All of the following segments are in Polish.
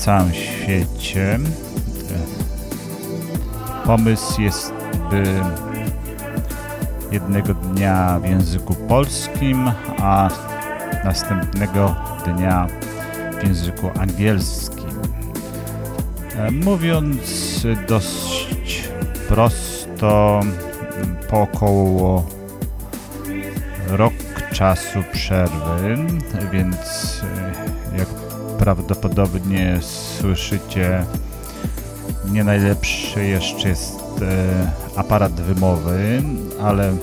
całym świecie. Pomysł jest, by jednego dnia w języku polskim, a następnego dnia w języku angielskim. Mówiąc dość prosto, po około rok czasu przerwy, więc jak prawdopodobnie słyszycie, nie najlepszy jeszcze jest aparat wymowy, ale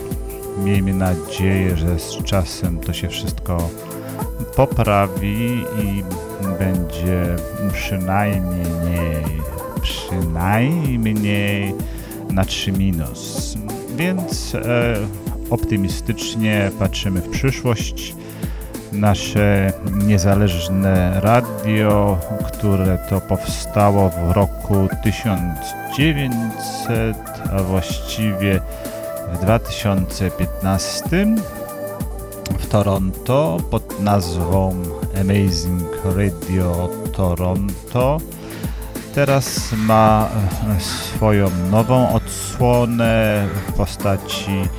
miejmy nadzieję, że z czasem to się wszystko poprawi i będzie przynajmniej przynajmniej na 3 minus. Więc e, optymistycznie patrzymy w przyszłość. Nasze niezależne radio, które to powstało w roku 1900, a właściwie w 2015 w Toronto pod nazwą Amazing Radio Toronto. Teraz ma swoją nową odsłonę w postaci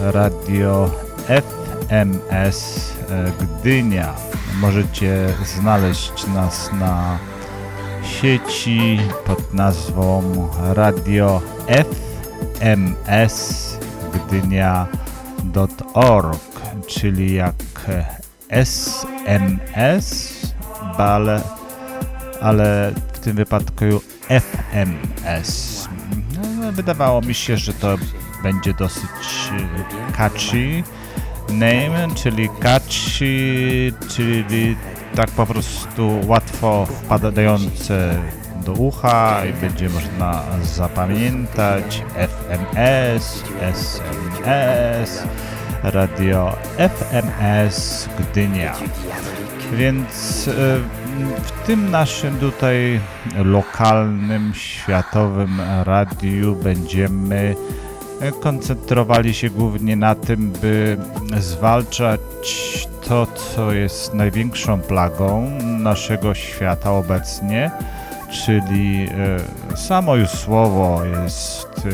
radio FMS Gdynia. Możecie znaleźć nas na sieci pod nazwą radio FMS Gdynia.org, czyli jak SMS, ale, ale w tym wypadku FMS. No, wydawało mi się, że to będzie dosyć catchy name, czyli catchy, czyli tak po prostu łatwo wpadające do ucha i będzie można zapamiętać FMS, SMS, radio FMS Gdynia. Więc w tym naszym tutaj lokalnym, światowym radiu będziemy koncentrowali się głównie na tym, by zwalczać to, co jest największą plagą naszego świata obecnie, czyli samo już słowo jest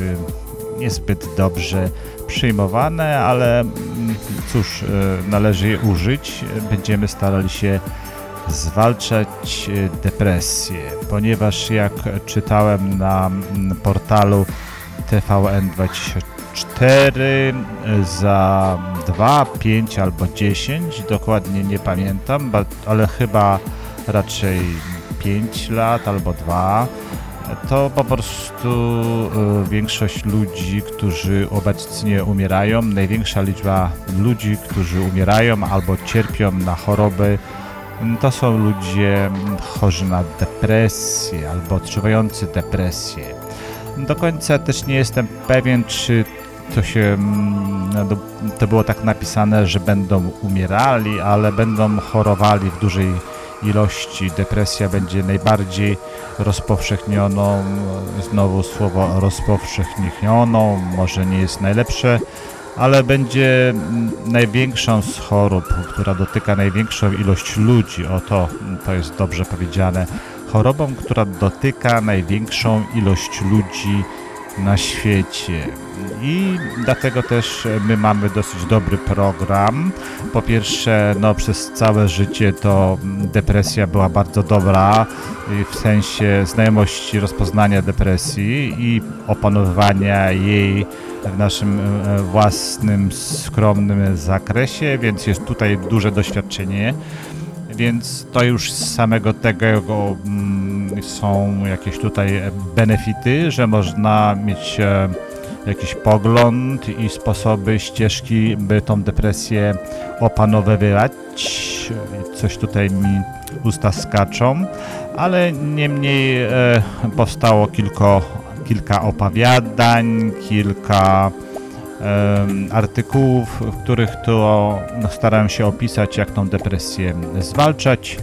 niezbyt dobrze przyjmowane, ale cóż, należy je użyć. Będziemy starali się zwalczać depresję, ponieważ jak czytałem na portalu TVN24 za 2, 5 albo 10, dokładnie nie pamiętam, ale chyba raczej 5 lat albo 2, to po prostu większość ludzi, którzy obecnie umierają, największa liczba ludzi, którzy umierają albo cierpią na choroby, to są ludzie chorzy na depresję albo odczuwający depresję. Do końca też nie jestem pewien, czy to się to było tak napisane, że będą umierali, ale będą chorowali w dużej ilości. Depresja będzie najbardziej rozpowszechnioną, znowu słowo rozpowszechnioną, może nie jest najlepsze, ale będzie największą z chorób, która dotyka największą ilość ludzi. Oto to jest dobrze powiedziane. Chorobą, która dotyka największą ilość ludzi na świecie. I dlatego też my mamy dosyć dobry program. Po pierwsze, no przez całe życie to depresja była bardzo dobra w sensie znajomości rozpoznania depresji i opanowywania jej w naszym własnym, skromnym zakresie, więc jest tutaj duże doświadczenie. Więc to już z samego tego mm, są jakieś tutaj benefity, że można mieć e, jakiś pogląd i sposoby, ścieżki, by tą depresję opanowywać. Coś tutaj mi usta skaczą, ale niemniej e, powstało kilko, kilka opowiadań, kilka artykułów, w których to starałem się opisać, jak tą depresję zwalczać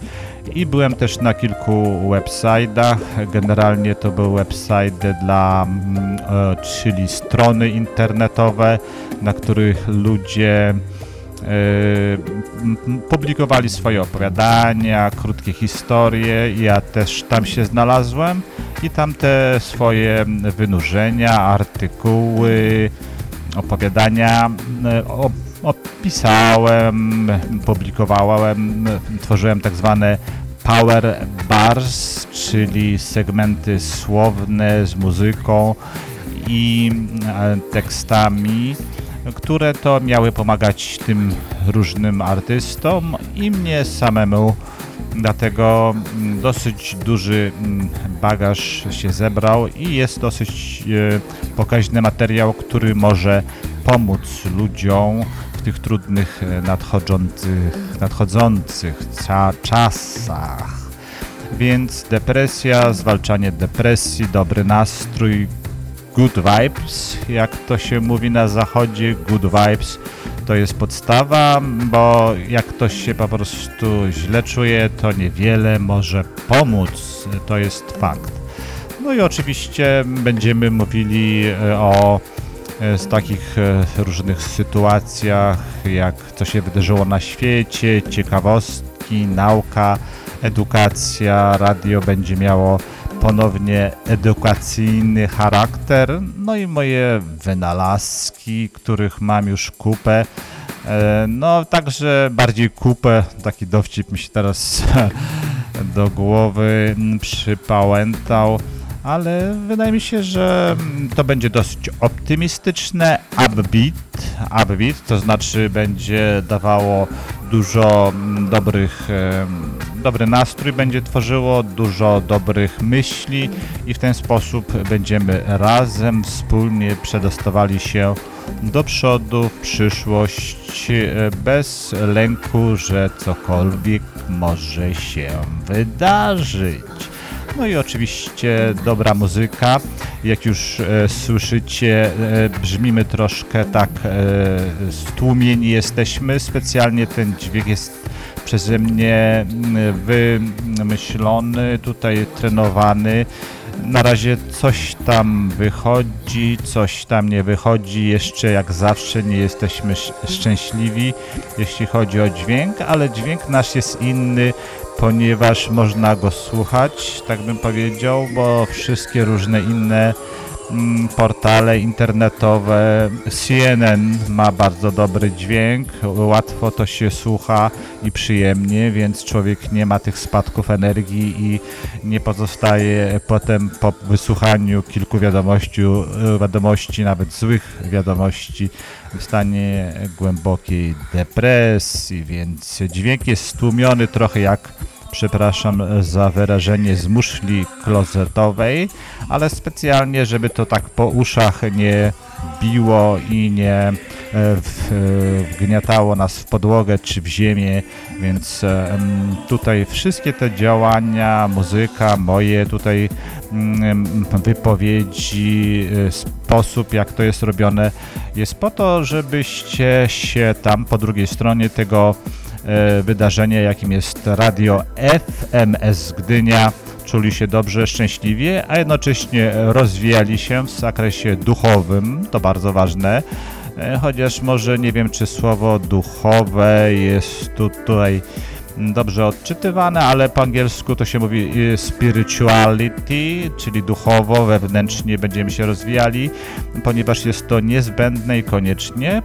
I byłem też na kilku websitach. Generalnie to były website dla, mm, e, czyli strony internetowe, na których ludzie publikowali swoje opowiadania, krótkie historie. Ja też tam się znalazłem i tam te swoje wynurzenia, artykuły, opowiadania e, opisałem, publikowałem, tworzyłem tak zwane power bars, czyli segmenty słowne z muzyką i e, tekstami, które to miały pomagać tym różnym artystom i mnie samemu. Dlatego mm, dosyć duży mm, bagaż się zebrał i jest dosyć e, pokaźny materiał, który może pomóc ludziom w tych trudnych, e, nadchodzących, nadchodzących czasach. Więc depresja, zwalczanie depresji, dobry nastrój, good vibes, jak to się mówi na zachodzie, good vibes to jest podstawa, bo jak ktoś się po prostu źle czuje, to niewiele może pomóc, to jest fakt. No i oczywiście będziemy mówili e, o e, z takich e, różnych sytuacjach, jak co się wydarzyło na świecie, ciekawostki, nauka, edukacja, radio będzie miało ponownie edukacyjny charakter, no i moje wynalazki, których mam już kupę. E, No, także bardziej kupę, taki dowcip mi się teraz do głowy przypałętał, ale wydaje mi się, że to będzie dosyć optymistyczne, upbeat, upbeat, to znaczy będzie dawało dużo mm, dobrych, dobry nastrój będzie tworzyło, dużo dobrych myśli i w ten sposób będziemy razem, wspólnie przedostawali się do przodu w przyszłość e, bez lęku, że cokolwiek może się wydarzyć. No i oczywiście dobra muzyka. Jak już e, słyszycie, e, brzmimy troszkę tak e, stłumieni jesteśmy. Specjalnie ten dźwięk jest przeze mnie mm, wymyślony, tutaj trenowany. Na razie coś tam wychodzi, coś tam nie wychodzi. Jeszcze jak zawsze nie jesteśmy sz- szczęśliwi, jeśli chodzi o dźwięk, ale dźwięk nasz jest inny, ponieważ można go słuchać, tak bym powiedział, bo wszystkie różne inne portale internetowe, CNN ma bardzo dobry dźwięk, łatwo to się słucha i przyjemnie, więc człowiek nie ma tych spadków energii i nie pozostaje potem po wysłuchaniu kilku wiadomości, wiadomości nawet złych wiadomości, w stanie głębokiej depresji, więc dźwięk jest stłumiony trochę jak przepraszam za wyrażenie, z muszli klozetowej, ale specjalnie, żeby to tak po uszach nie biło i nie e, e, wgniatało nas w podłogę czy w ziemię, więc e, tutaj wszystkie te działania, muzyka, moje tutaj mm, wypowiedzi, sposób jak to jest robione jest po to, żebyście się tam po drugiej stronie tego e, wydarzenia, jakim jest radio FMS Gdynia, czuli się dobrze, szczęśliwie, a jednocześnie rozwijali się w zakresie duchowym, to bardzo ważne, e, chociaż może nie wiem, czy słowo duchowe jest tu, tutaj dobrze odczytywane, ale po angielsku to się mówi e, spirituality, czyli duchowo, wewnętrznie będziemy się rozwijali, ponieważ jest to niezbędne i koniecznie,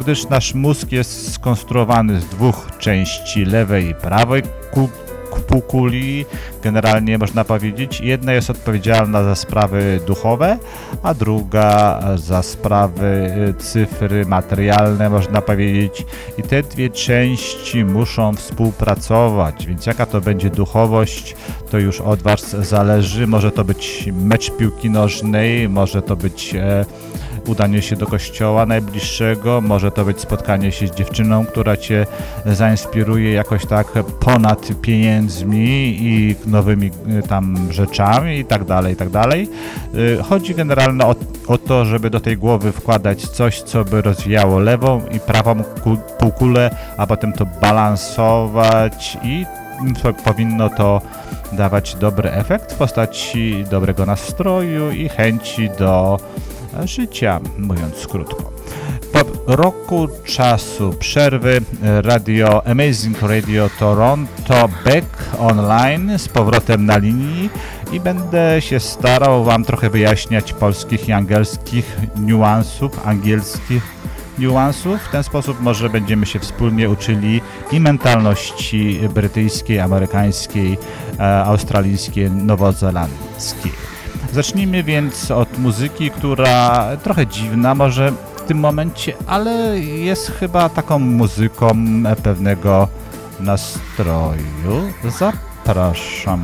gdyż nasz mózg jest skonstruowany z dwóch części, lewej i prawej półkuli, generalnie można powiedzieć. Jedna jest odpowiedzialna za sprawy duchowe, a druga za sprawy y, cyfry materialne, można powiedzieć. I te dwie części muszą współpracować, więc jaka to będzie duchowość, to już od Was zależy. Może to być mecz piłki nożnej, może to być e, udanie się do kościoła najbliższego, może to być spotkanie się z dziewczyną, która Cię zainspiruje jakoś tak ponad pieniędzmi i nowymi y, tam rzeczami i tak dalej, i tak dalej. Y, Chodzi generalnie o, o to, żeby do tej głowy wkładać coś, co by rozwijało lewą i prawą ku- półkulę, a potem to balansować i powinno to dawać dobry efekt w postaci dobrego nastroju i chęci do życia, mówiąc krótko. Po roku czasu przerwy radio Amazing Radio Toronto back online z powrotem na linii i będę się starał Wam trochę wyjaśniać polskich i angielskich niuansów, angielskich niuansów. W ten sposób może będziemy się wspólnie uczyli i mentalności brytyjskiej, amerykańskiej, e, australijskiej, nowozelandzkiej. Zacznijmy więc od muzyki, która trochę dziwna może w tym momencie, ale jest chyba taką muzyką pewnego nastroju. Zapraszam.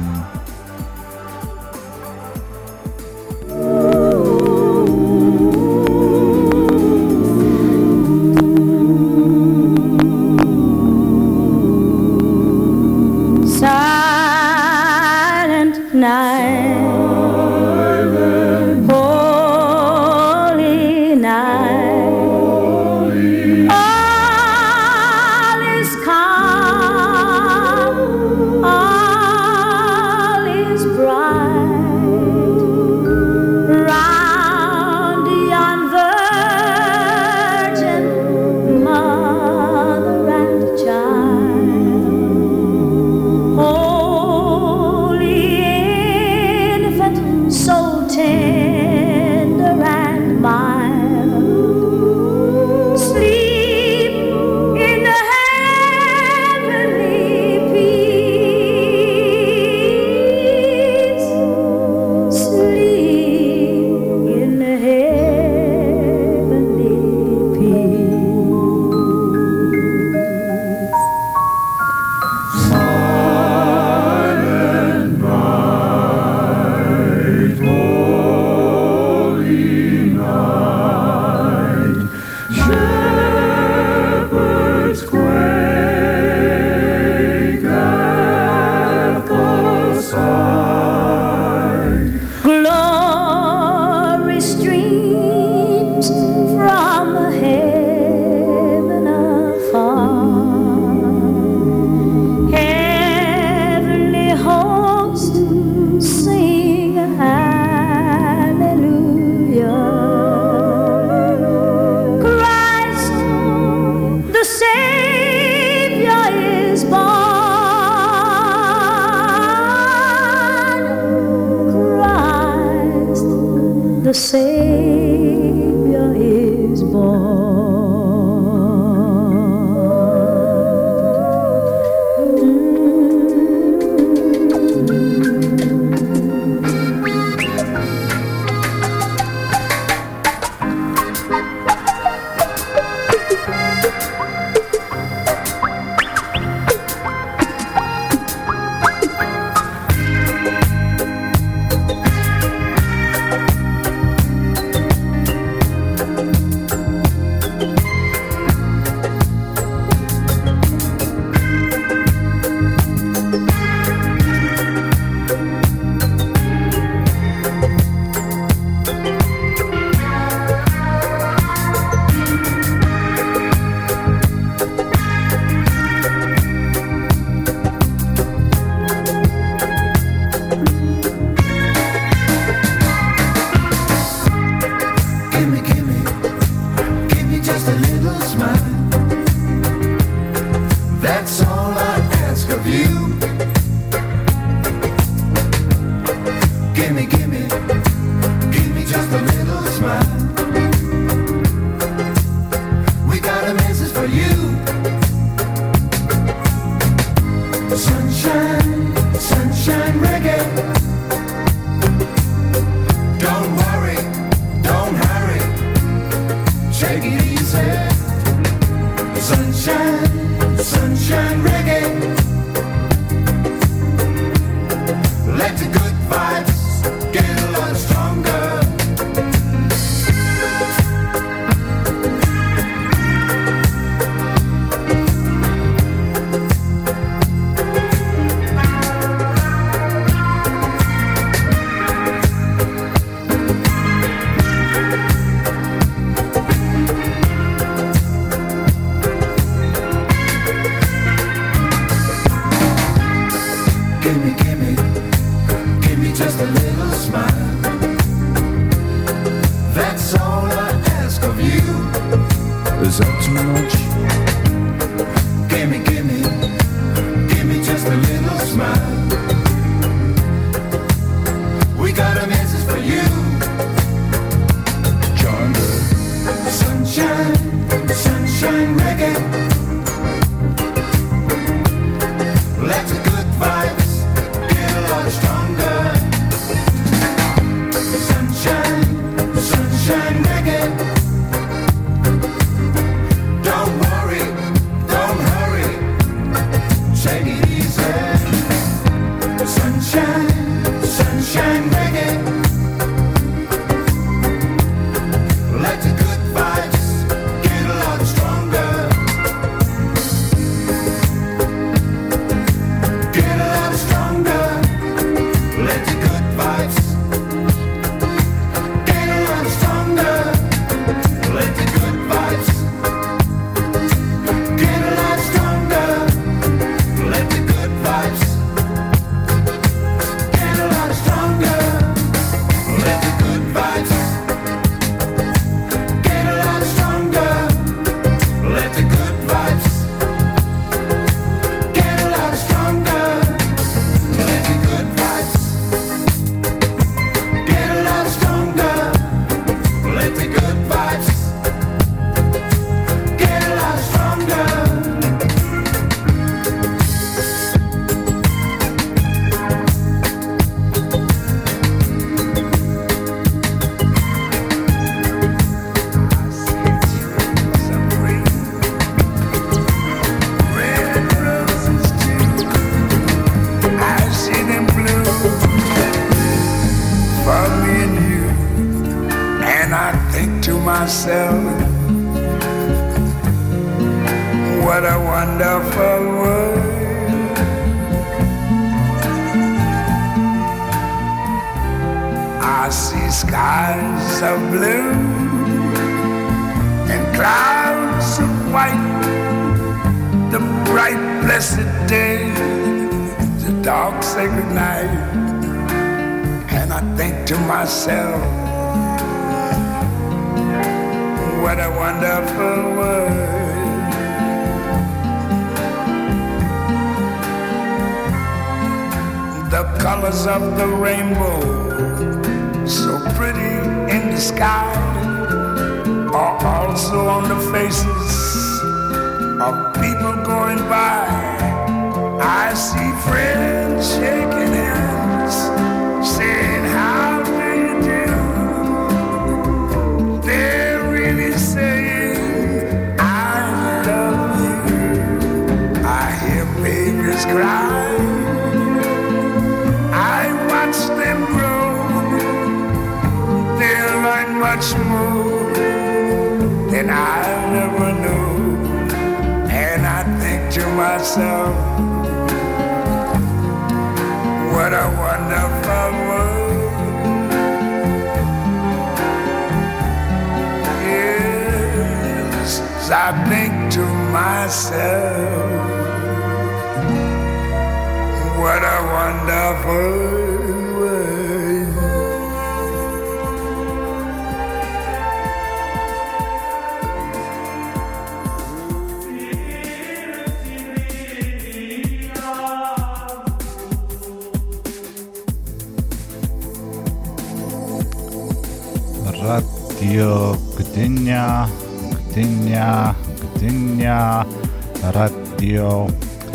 Radio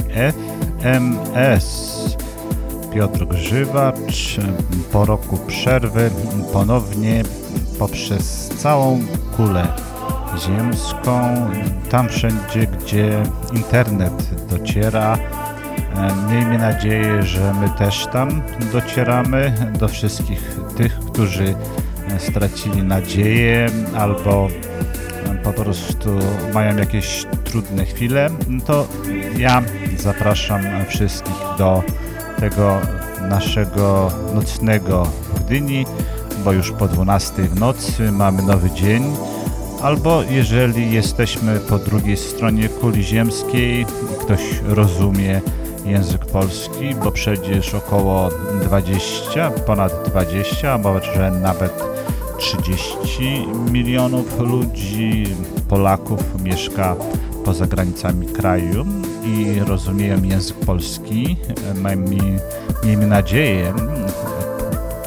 FMS. Piotr Grzywacz po roku przerwy ponownie poprzez całą kulę ziemską, tam wszędzie, gdzie internet dociera. E, Miejmy nadzieję, że my też tam docieramy do wszystkich tych, którzy e, stracili nadzieję albo e, po prostu mają jakieś trudne chwile, to ja zapraszam wszystkich do tego naszego nocnego w Gdyni, bo już po 12 w nocy mamy nowy dzień. Albo jeżeli jesteśmy po drugiej stronie kuli ziemskiej, ktoś rozumie język polski, bo przecież około 20, ponad 20, a może nawet 30 milionów ludzi, Polaków mieszka poza granicami kraju i rozumieją język polski. Miejmy, miejmy nadzieję,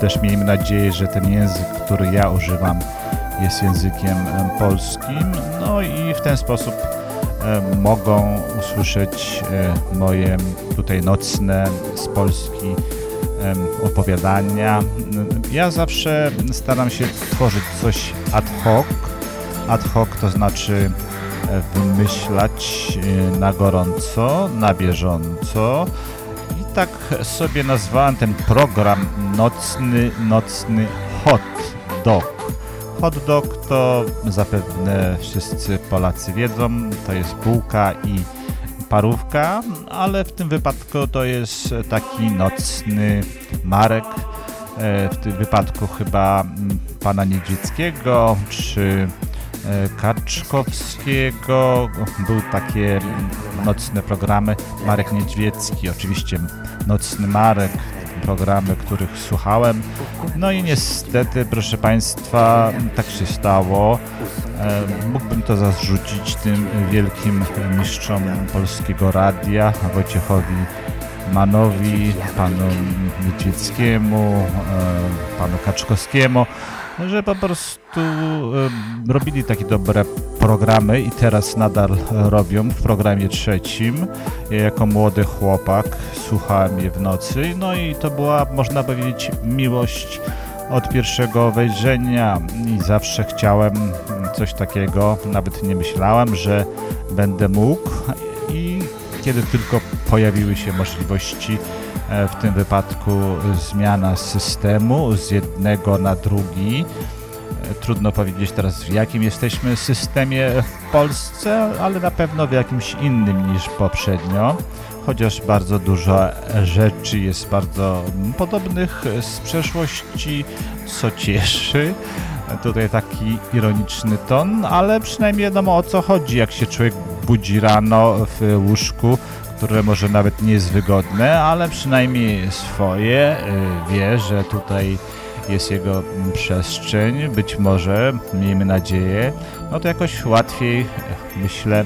też miejmy nadzieję, że ten język, który ja używam, jest językiem em, polskim. No i w ten sposób em, mogą usłyszeć e, moje tutaj nocne z Polski em, opowiadania. Ja zawsze staram się tworzyć coś ad hoc. Ad hoc to znaczy e, wymyślać e, na gorąco, na bieżąco. I tak sobie nazwałem ten program nocny, nocny hot dog. Hot dog to zapewne wszyscy Polacy wiedzą, to jest bułka i parówka, ale w tym wypadku to jest taki nocny Marek. E, W tym wypadku chyba mm, pana Niedźwieckiego czy e, Kaczkowskiego. Były takie nocne programy. Marek Niedźwiecki, oczywiście Nocny Marek, programy, których słuchałem. No i niestety, proszę Państwa, tak się stało. E, Mógłbym to zarzucić tym wielkim mistrzom polskiego radia, Wojciechowi Manowi, panu Niedźwieckiemu, e, panu Kaczkowskiemu, że po prostu e, robili takie dobre programy i teraz nadal robią w programie trzecim. Ja jako młody chłopak słuchałem je w nocy, no i to była, można powiedzieć, miłość od pierwszego wejrzenia. I zawsze chciałem coś takiego, nawet nie myślałem, że będę mógł kiedy tylko pojawiły się możliwości, e, w tym wypadku zmiana systemu z jednego na drugi, Trudno powiedzieć teraz w jakim jesteśmy systemie w Polsce, ale na pewno w jakimś innym niż poprzednio. Chociaż bardzo dużo rzeczy jest bardzo podobnych z przeszłości, co cieszy. Tutaj taki ironiczny ton, ale przynajmniej wiadomo o co chodzi, jak się człowiek budzi rano w łóżku, które może nawet nie jest wygodne, ale przynajmniej swoje, y, wie, że tutaj jest jego przestrzeń, być może, miejmy nadzieję, no to jakoś łatwiej, myślę.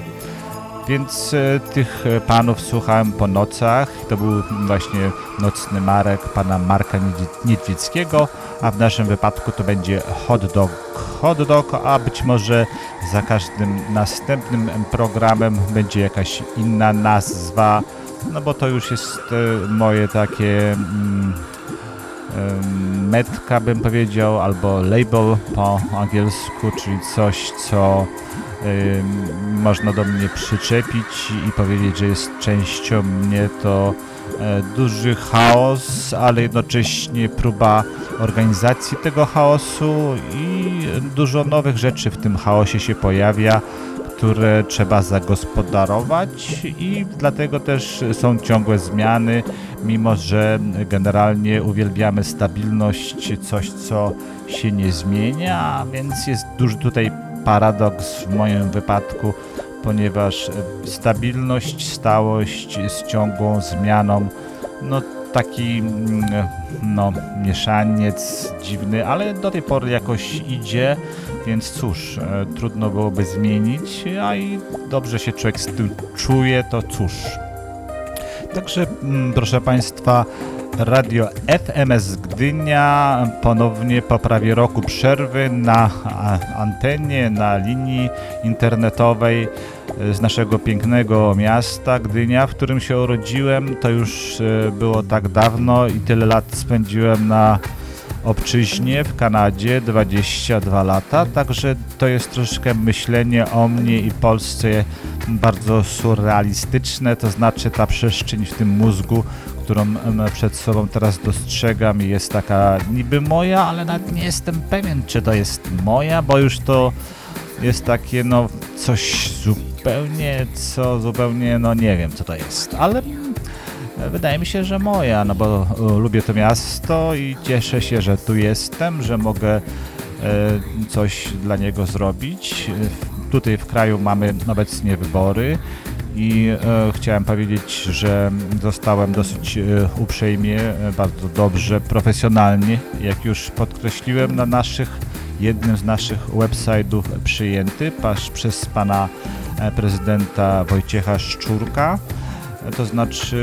Więc e, tych panów słuchałem po nocach. To był właśnie nocny Marek pana Marka Niedźwieckiego, a w naszym wypadku to będzie hot dog. Hot dog, a być może za każdym następnym programem będzie jakaś inna nazwa, no bo to już jest e, moje takie mm, metka bym powiedział, albo label po angielsku, czyli coś, co można do mnie przyczepić i powiedzieć, że jest częścią mnie to e, duży chaos, ale jednocześnie próba organizacji tego chaosu i dużo nowych rzeczy w tym chaosie się pojawia, które trzeba zagospodarować i dlatego też są ciągłe zmiany, mimo że generalnie uwielbiamy stabilność, coś co się nie zmienia, więc jest duży tutaj paradoks w moim wypadku, ponieważ stabilność, stałość z ciągłą zmianą, no taki mm, no, mieszaniec dziwny, ale do tej pory jakoś idzie, więc cóż, e, trudno byłoby zmienić, a i dobrze się człowiek z tym czuje, to cóż. Także, mm, proszę Państwa, Radio FMS Gdynia ponownie po prawie roku przerwy na antenie, na linii internetowej e, z naszego pięknego miasta Gdynia, w którym się urodziłem. To już e, było tak dawno i tyle lat spędziłem na obczyźnie w Kanadzie 22 lata, także to jest troszkę myślenie o mnie i Polsce bardzo surrealistyczne, to znaczy ta przestrzeń w tym mózgu, którą przed sobą teraz dostrzegam jest taka niby moja, ale nawet nie jestem pewien, czy to jest moja, bo już to jest takie no coś zupełnie, co zupełnie, no nie wiem co to jest, ale wydaje mi się, że moja, no bo e, lubię to miasto i cieszę się, że tu jestem, że mogę e, coś dla niego zrobić. Tutaj w kraju mamy obecnie wybory i e, chciałem powiedzieć, że zostałem dosyć uprzejmie, bardzo dobrze, profesjonalnie, jak już podkreśliłem na naszych, jednym z naszych website'ów przyjęty pasz, przez pana prezydenta Wojciecha Szczurka. To znaczy,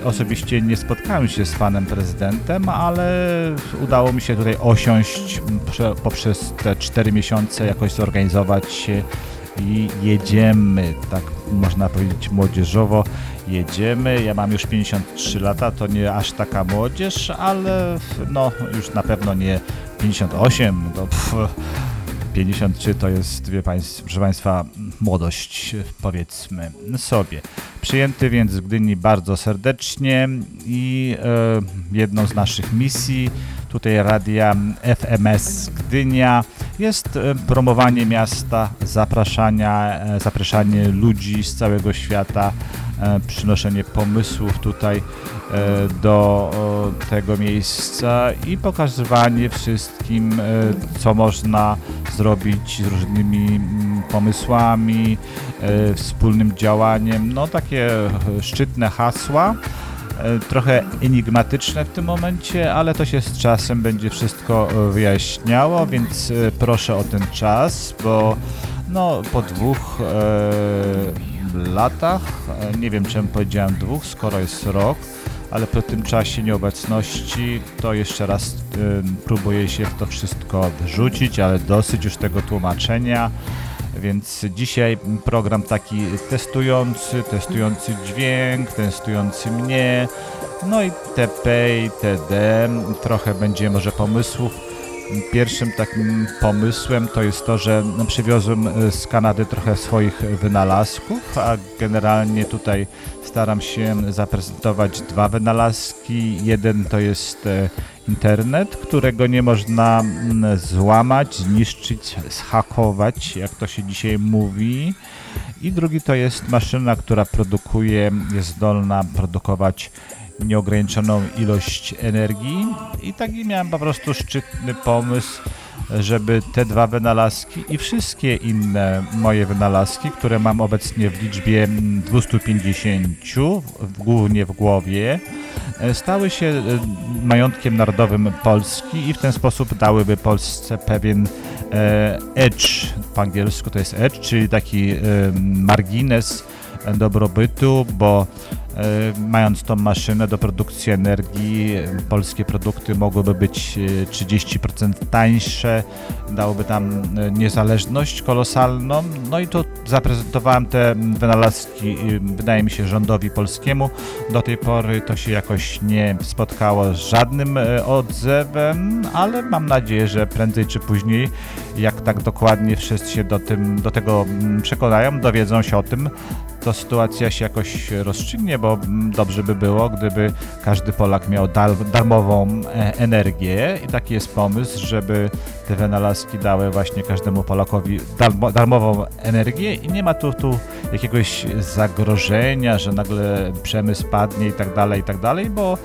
y, osobiście nie spotkałem się z panem prezydentem, ale udało mi się tutaj osiąść prze- poprzez te cztery miesiące, jakoś zorganizować się i jedziemy, tak można powiedzieć młodzieżowo, jedziemy. Ja mam już 53 lata, to nie aż taka młodzież, ale no już na pewno nie 58, to pff, 53 to jest, wie państw, proszę Państwa, młodość, powiedzmy sobie. Przyjęty więc w Gdyni bardzo serdecznie i e, jedną z naszych misji tutaj radia FMS Gdynia jest e, promowanie miasta, zapraszania, e, zapraszanie ludzi z całego świata, przynoszenie pomysłów tutaj e, do tego miejsca i pokazywanie wszystkim, e, co można zrobić z różnymi mm, pomysłami, e, wspólnym działaniem. No takie e, szczytne hasła. e, Trochę enigmatyczne w tym momencie, ale to się z czasem będzie wszystko e, wyjaśniało, więc e, proszę o ten czas, bo no, po dwóch e, latach, e, nie wiem czemu powiedziałem dwóch, skoro jest rok, ale po tym czasie nieobecności to jeszcze raz y, próbuję się w to wszystko wrzucić, ale dosyć już tego tłumaczenia. Więc dzisiaj program taki testujący, testujący dźwięk, testujący mnie, no i TP i TD. Trochę będzie może pomysłów. Pierwszym takim pomysłem to jest to, że przywiozłem y, z Kanady trochę swoich wynalazków, a generalnie tutaj staram się zaprezentować dwa wynalazki. Jeden to jest e, internet, którego nie można mm, złamać, zniszczyć, zhakować, jak to się dzisiaj mówi. I drugi to jest maszyna, która produkuje, jest zdolna produkować nieograniczoną ilość energii. I taki miałem po prostu szczytny pomysł, żeby te dwa wynalazki i wszystkie inne moje wynalazki, które mam obecnie w liczbie mm, 250, w- głównie w głowie, e, stały się e, majątkiem narodowym Polski i w ten sposób dałyby Polsce pewien e, edge, po angielsku to jest edge, czyli taki margines dobrobytu, bo mając tą maszynę do produkcji energii, e, polskie produkty mogłyby być e, 30% tańsze, dałoby tam e, niezależność kolosalną. No i tu zaprezentowałem te wynalazki, e, wydaje mi się, rządowi polskiemu. Do tej pory to się jakoś nie spotkało z żadnym e, odzewem, ale mam nadzieję, że prędzej czy później, jak tak dokładnie wszyscy się do, tym, do tego mm, przekonają, dowiedzą się o tym, to sytuacja się jakoś rozstrzygnie, bo dobrze by było, gdyby każdy Polak miał dar, darmową e, energię. I taki jest pomysł, żeby te wynalazki dały właśnie każdemu Polakowi darmo, darmową energię. I nie ma tu, tu jakiegoś zagrożenia, że nagle przemysł padnie i tak dalej, i tak dalej, bo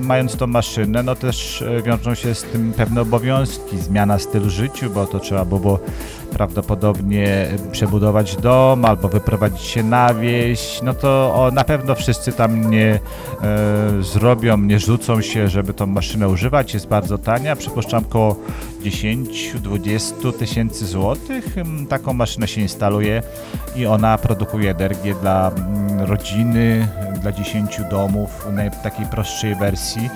mając tą maszynę, no też e, wiążą się z tym pewne obowiązki, zmiana stylu życiu, bo to trzeba było prawdopodobnie przebudować dom albo wyprowadzić się na wieś, no to o, na pewno wszyscy tam nie e, zrobią, nie rzucą się, żeby tą maszynę używać. Jest bardzo tania, przypuszczam około 10-20 tysięcy złotych. Mm, Taką maszynę się instaluje i ona produkuje energię dla mm, rodziny, dla 10 domów w takiej prostszej wersji.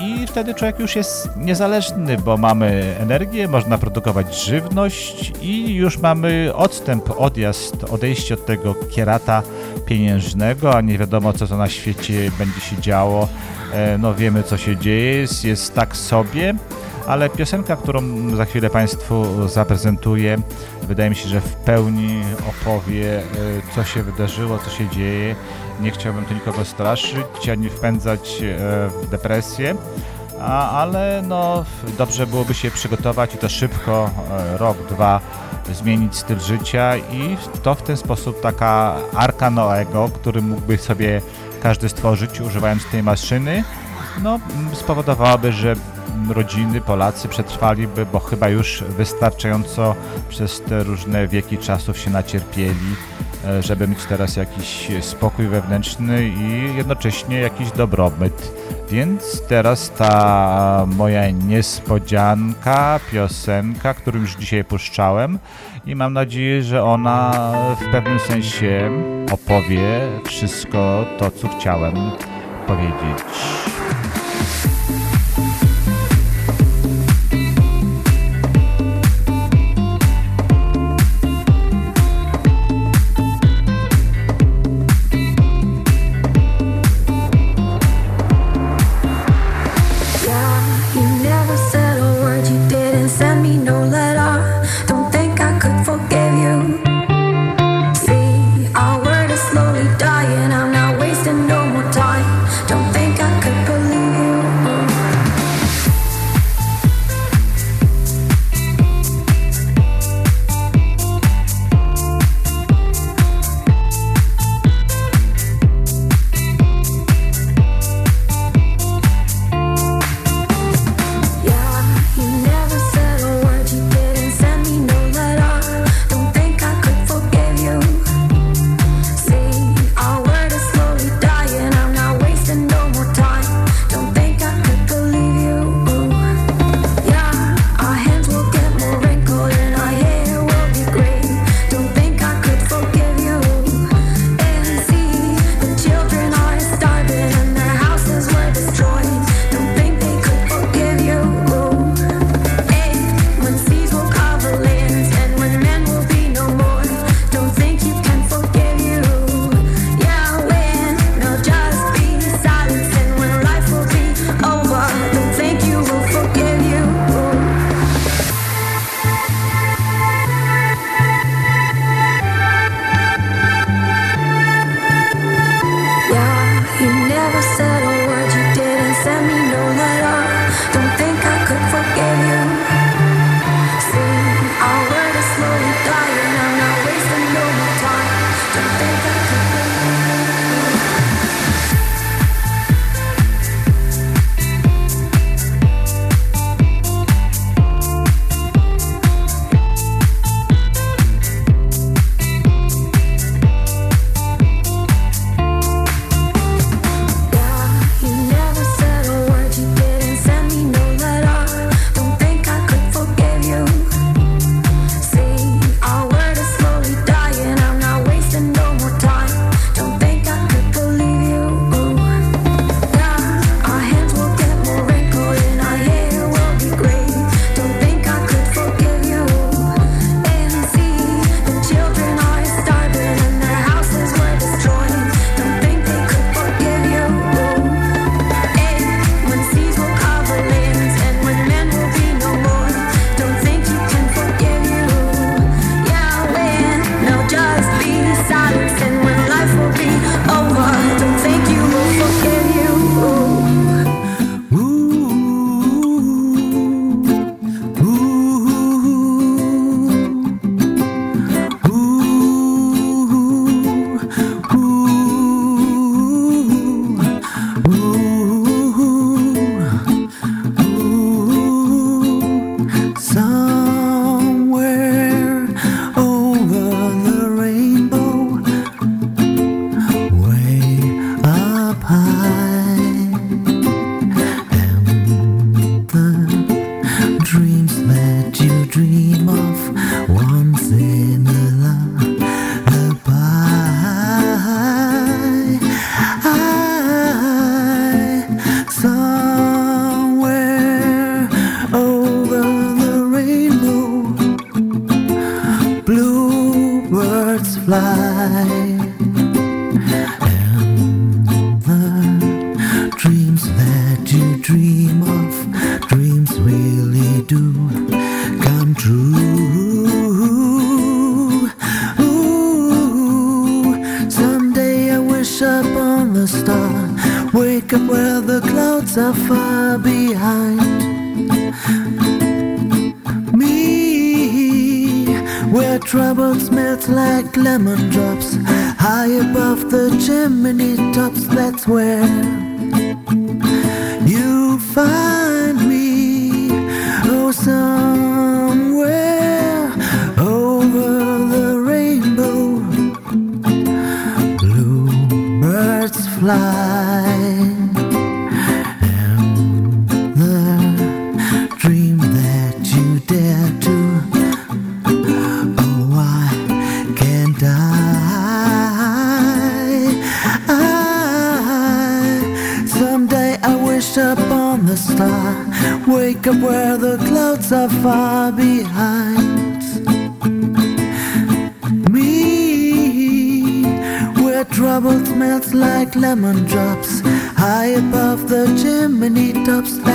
I wtedy człowiek już jest niezależny, bo mamy energię, można produkować żywność i już mamy odstęp, odjazd, odejście od tego kierata pieniężnego, a nie wiadomo co to na świecie będzie się działo. E, No wiemy co się dzieje, jest, jest tak sobie, ale piosenka, którą za chwilę Państwu zaprezentuję, wydaje mi się, że w pełni opowie, e, co się wydarzyło, co się dzieje. Nie chciałbym tu nikogo straszyć, ani wpędzać e, w depresję, a, ale no, dobrze byłoby się przygotować i to szybko, e, rok, dwa, zmienić styl życia i to w ten sposób taka arka Noego, który mógłby sobie każdy stworzyć używając tej maszyny, no, spowodowałaby, że rodziny, Polacy przetrwaliby, bo chyba już wystarczająco przez te różne wieki czasów się nacierpieli, e, żeby mieć teraz jakiś spokój wewnętrzny i jednocześnie jakiś dobrobyt. Więc teraz ta moja niespodzianka, piosenka, którą już dzisiaj puszczałem i mam nadzieję, że ona w pewnym sensie opowie wszystko to, co chciałem powiedzieć. Lemon drops, high above the chimney tops.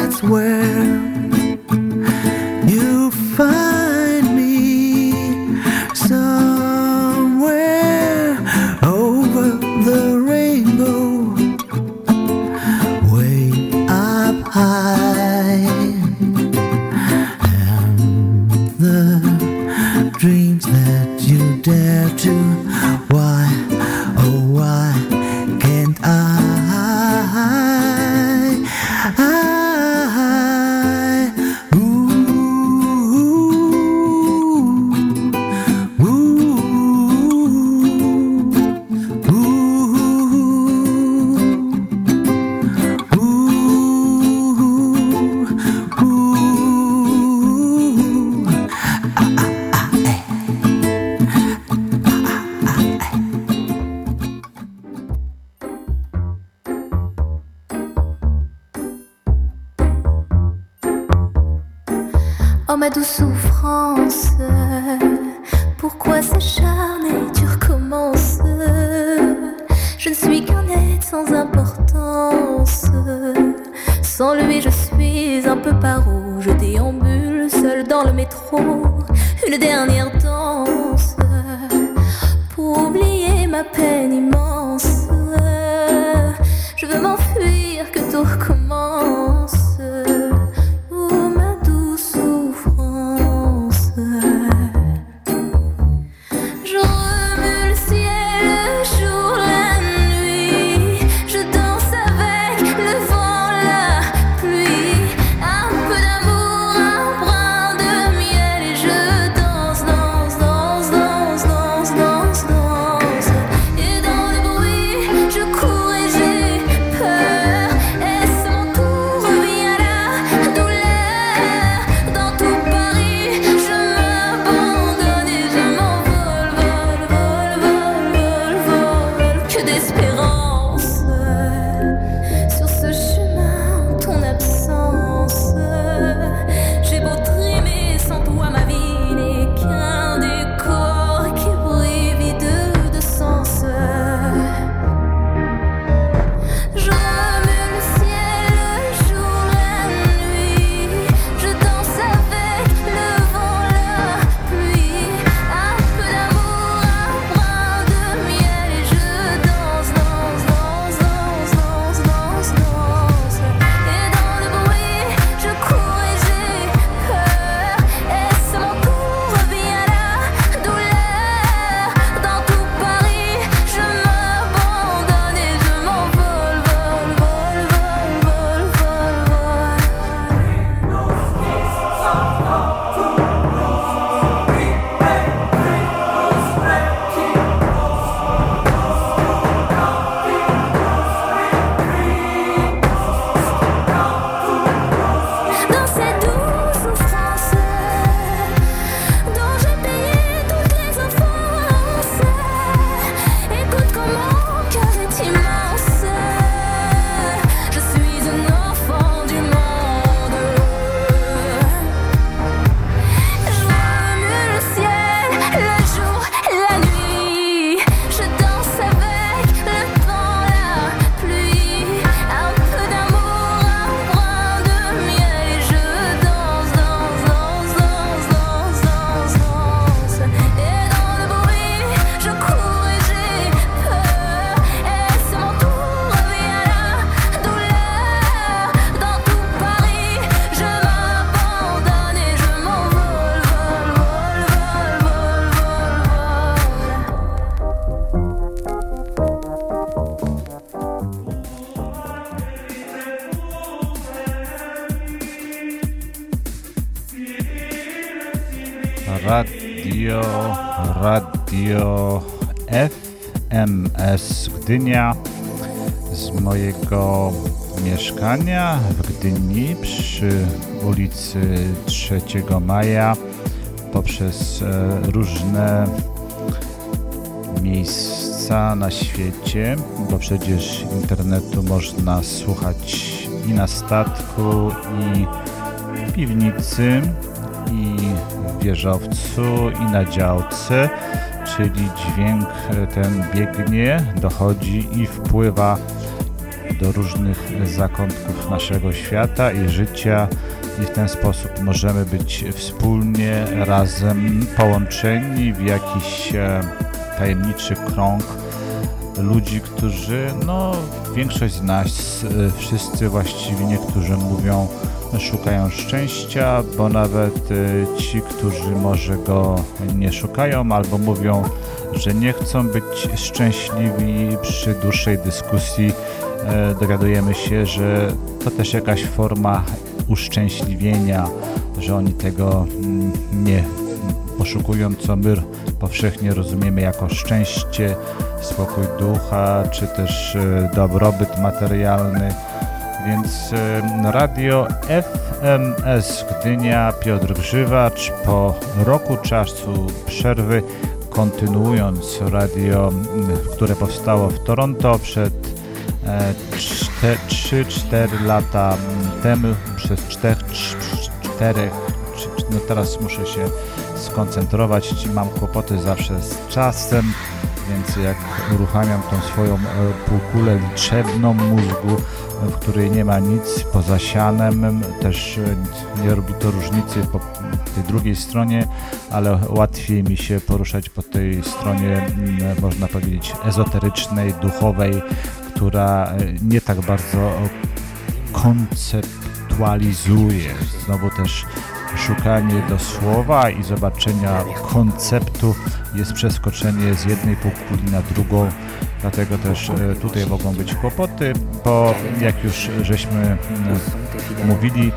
Gdynia z mojego mieszkania w Gdyni przy ulicy 3 Maja poprzez e, różne miejsca na świecie, bo przecież internetu można słuchać i na statku, i w piwnicy, i w wieżowcu, i na działce, czyli dźwięk ten biegnie, dochodzi i wpływa do różnych zakątków naszego świata i życia. I w ten sposób możemy być wspólnie, razem połączeni w jakiś e, tajemniczy krąg ludzi, którzy, no większość z nas, e, wszyscy właściwie niektórzy mówią, szukają szczęścia, bo nawet e, ci, którzy może go nie szukają albo mówią, że nie chcą być szczęśliwi przy dłuższej dyskusji e, dowiadujemy się, że to też jakaś forma uszczęśliwienia, że oni tego mm, nie poszukują, co my powszechnie rozumiemy jako szczęście, spokój ducha, czy też e, dobrobyt materialny. Więc e, radio FMS Gdynia, Piotr Grzywacz po roku czasu przerwy kontynuując radio, m, które powstało w Toronto przed 3-4 lata temu, przez 4, 4 no teraz muszę się skoncentrować, mam kłopoty zawsze z czasem, więc jak uruchamiam tą swoją e, półkulę liczebną mózgu, w której nie ma nic poza sianem, też e, nie robi to różnicy po tej drugiej stronie, ale łatwiej mi się poruszać po tej stronie, mm, można powiedzieć, ezoterycznej, duchowej, która e, nie tak bardzo konceptualizuje. Znowu też szukanie do słowa i zobaczenia konceptu jest przeskoczenie z jednej półkuli na drugą, dlatego też e, tutaj mogą być kłopoty, bo jak już żeśmy mm, mówili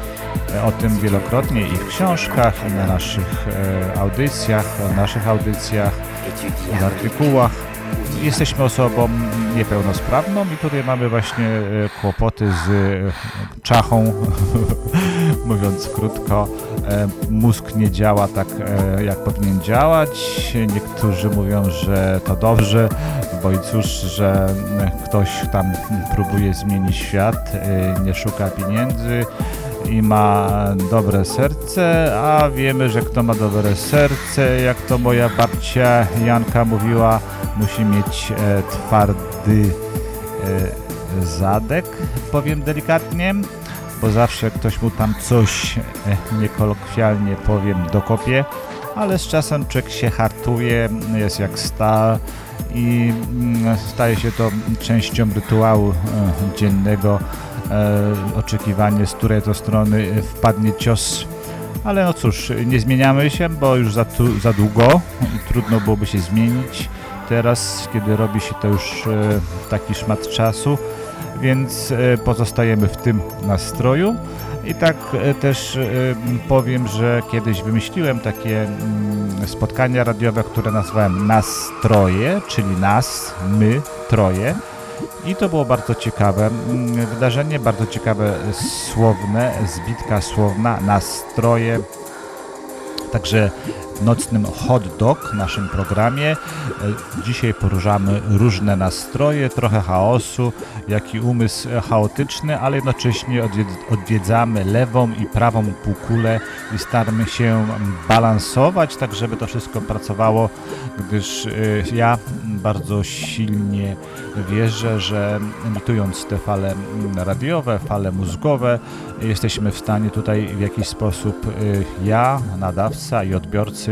e, o tym wielokrotnie i w książkach, i na naszych e, audycjach, w naszych audycjach, w artykułach, jesteśmy osobą niepełnosprawną i tutaj mamy właśnie e, kłopoty z e, czachą, mówiąc krótko. E, Mózg nie działa tak, e, jak powinien działać. Niektórzy mówią, że to dobrze, bo i cóż, że ktoś tam próbuje zmienić świat, e, nie szuka pieniędzy i ma dobre serce, a wiemy, że kto ma dobre serce, jak to moja babcia Janka mówiła, musi mieć twardy zadek, powiem delikatnie, bo zawsze ktoś mu tam coś, e, niekolokwialnie powiem, dokopie, ale z czasem człowiek się hartuje, jest jak stal i mm, staje się to częścią rytuału e, dziennego, e, oczekiwanie, z której to strony wpadnie cios. Ale no cóż, nie zmieniamy się, bo już za, tu, za długo trudno byłoby się zmienić teraz, kiedy robi się to już e, taki szmat czasu, więc e, pozostajemy w tym nastroju. I tak e, też e, powiem, że kiedyś wymyśliłem takie mm, spotkania radiowe, które nazwałem Nastroje, czyli nas, my, troje. I to było bardzo ciekawe mm, wydarzenie, bardzo ciekawe słowne, zbitka słowna, nastroje. Także nocnym hot dog, naszym programie. E, Dzisiaj poruszamy różne nastroje, trochę chaosu, jak i umysł chaotyczny, ale jednocześnie odwied- odwiedzamy lewą i prawą półkulę i staramy się balansować, tak żeby to wszystko pracowało, gdyż e, ja bardzo silnie wierzę, że emitując te fale radiowe, fale mózgowe, jesteśmy w stanie tutaj w jakiś sposób y, ja, nadawca i odbiorcy,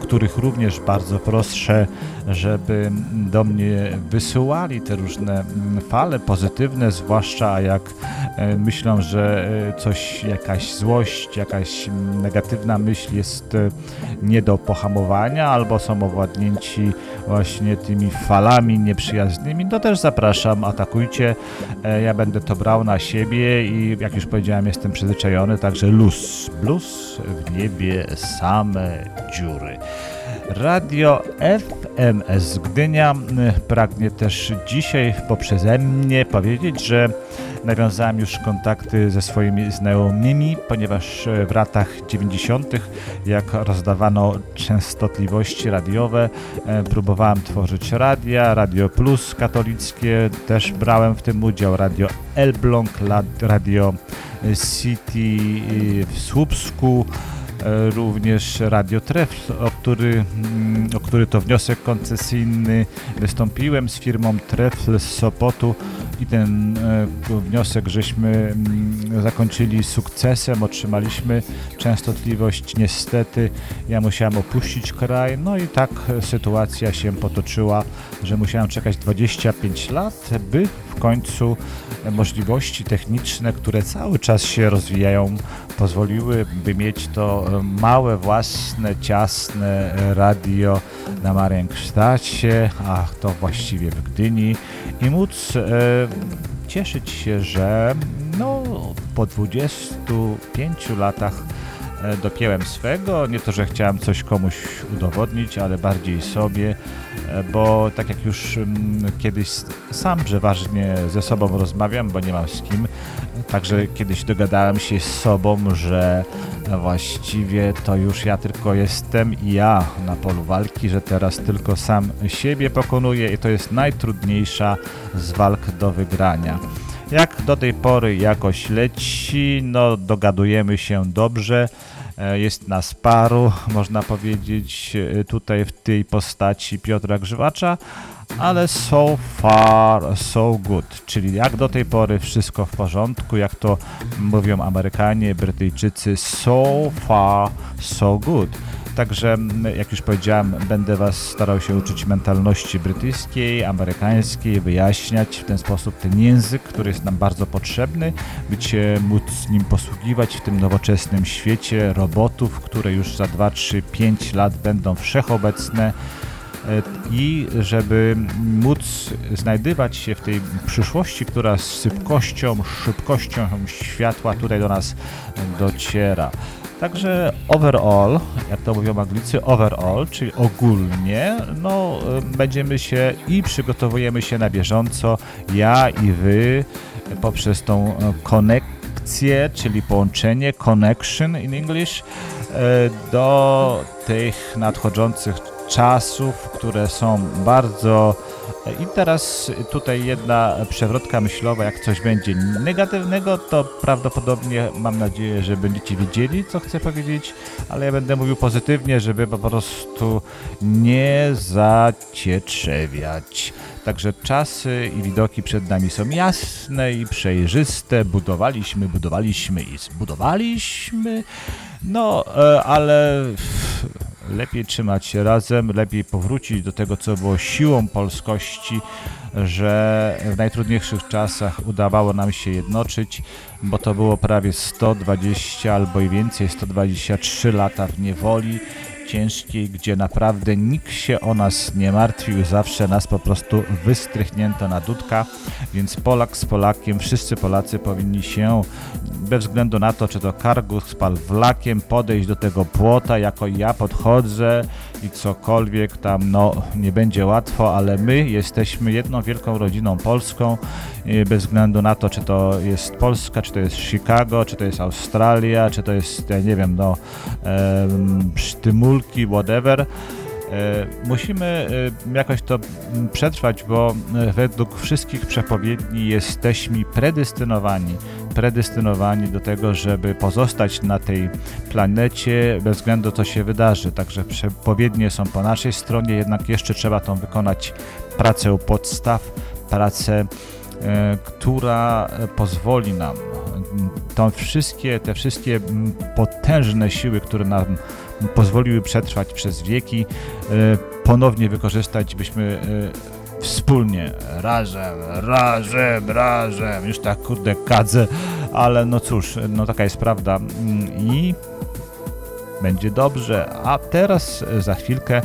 których również bardzo proszę, żeby do mnie wysyłali te różne mm, fale pozytywne, zwłaszcza jak e, myślą, że e, coś, jakaś złość, jakaś negatywna myśl jest e, nie do pohamowania, albo są owładnięci właśnie tymi falami nieprzyjaznymi, to też zapraszam, atakujcie. Ja będę to brał na siebie i jak już powiedziałem, jestem przyzwyczajony, także luz, blues w niebie, same dziury. Radio FMS Gdynia pragnie też dzisiaj poprzeze mnie powiedzieć, że nawiązałem już kontakty ze swoimi znajomymi, ponieważ w latach 90., jak rozdawano częstotliwości radiowe, e, próbowałem tworzyć radia, Radio Plus katolickie, też brałem w tym udział, Radio Elbląg, Radio City w Słupsku, E, również Radio Tref, o który, mm, o który to wniosek koncesyjny wystąpiłem z firmą Trefl z Sopotu i ten e, wniosek żeśmy mm, zakończyli sukcesem, otrzymaliśmy częstotliwość. Niestety ja musiałem opuścić kraj, no i tak sytuacja się potoczyła, że musiałem czekać 25 lat, by końcu możliwości techniczne, które cały czas się rozwijają, pozwoliły, by mieć to małe, własne, ciasne radio na Marienksztacie, a to właściwie w Gdyni i móc e, cieszyć się, że no, po 25 latach E, dopięłem swego. Nie to, że chciałem coś komuś udowodnić, ale bardziej sobie, e, bo tak jak już mm, kiedyś sam przeważnie ze sobą rozmawiam, bo nie mam z kim, także kiedyś dogadałem się z sobą, że właściwie to już ja tylko jestem i ja na polu walki, że teraz tylko sam siebie pokonuję i to jest najtrudniejsza z walk do wygrania. Jak do tej pory jakoś leci, no dogadujemy się dobrze. E, jest nas paru, można powiedzieć, e, tutaj w tej postaci Piotra Grzywacza, ale so far so good, czyli jak do tej pory wszystko w porządku, jak to mówią Amerykanie, Brytyjczycy, so far so good. Także, jak już powiedziałem, będę Was starał się uczyć mentalności brytyjskiej, amerykańskiej, wyjaśniać w ten sposób ten język, który jest nam bardzo potrzebny, być móc nim posługiwać w tym nowoczesnym świecie robotów, które już za 2, 3, 5 lat będą wszechobecne e, i żeby móc znajdywać się w tej przyszłości, która z szybkością, szybkością światła tutaj do nas dociera. Także overall, jak to mówią Anglicy, overall, czyli ogólnie, no będziemy się i przygotowujemy się na bieżąco, ja i wy, poprzez tą konekcję, czyli połączenie, connection in English, e, do tych nadchodzących czasów, które są bardzo i teraz tutaj jedna przewrotka myślowa, jak coś będzie negatywnego, to prawdopodobnie mam nadzieję, że będziecie wiedzieli, co chcę powiedzieć, ale ja będę mówił pozytywnie, żeby po prostu nie zacietrzewiać. Także czasy i widoki przed nami są jasne i przejrzyste. Budowaliśmy, budowaliśmy i zbudowaliśmy. No, e, ale lepiej trzymać się razem, lepiej powrócić do tego, co było siłą polskości, że w najtrudniejszych czasach udawało nam się jednoczyć, bo to było prawie 120 albo i więcej, 123 lata w niewoli ciężkiej, gdzie naprawdę nikt się o nas nie martwił, zawsze nas po prostu wystrychnięto na dudka, więc Polak z Polakiem, wszyscy Polacy powinni się bez względu na to, czy to kargus z palwlakiem, podejść do tego płota, jako ja podchodzę i cokolwiek tam, no nie będzie łatwo, ale my jesteśmy jedną wielką rodziną polską, bez względu na to, czy to jest Polska, czy to jest Chicago, czy to jest Australia, czy to jest, ja nie wiem, no, sztymulki, whatever. E, musimy jakoś to przetrwać, bo e, według wszystkich przepowiedni jesteśmy predestynowani, predestynowani do tego, żeby pozostać na tej planecie bez względu co się wydarzy. Także przepowiednie są po naszej stronie, jednak jeszcze trzeba tą wykonać pracę u podstaw, pracę, która pozwoli nam to wszystkie, te wszystkie potężne siły, które nam pozwoliły przetrwać przez wieki, e, ponownie wykorzystać, byśmy e, wspólnie, razem, razem, razem, już tak kurde kadzę, ale no cóż, no taka jest prawda. Mm, i będzie dobrze. A teraz e, za chwilkę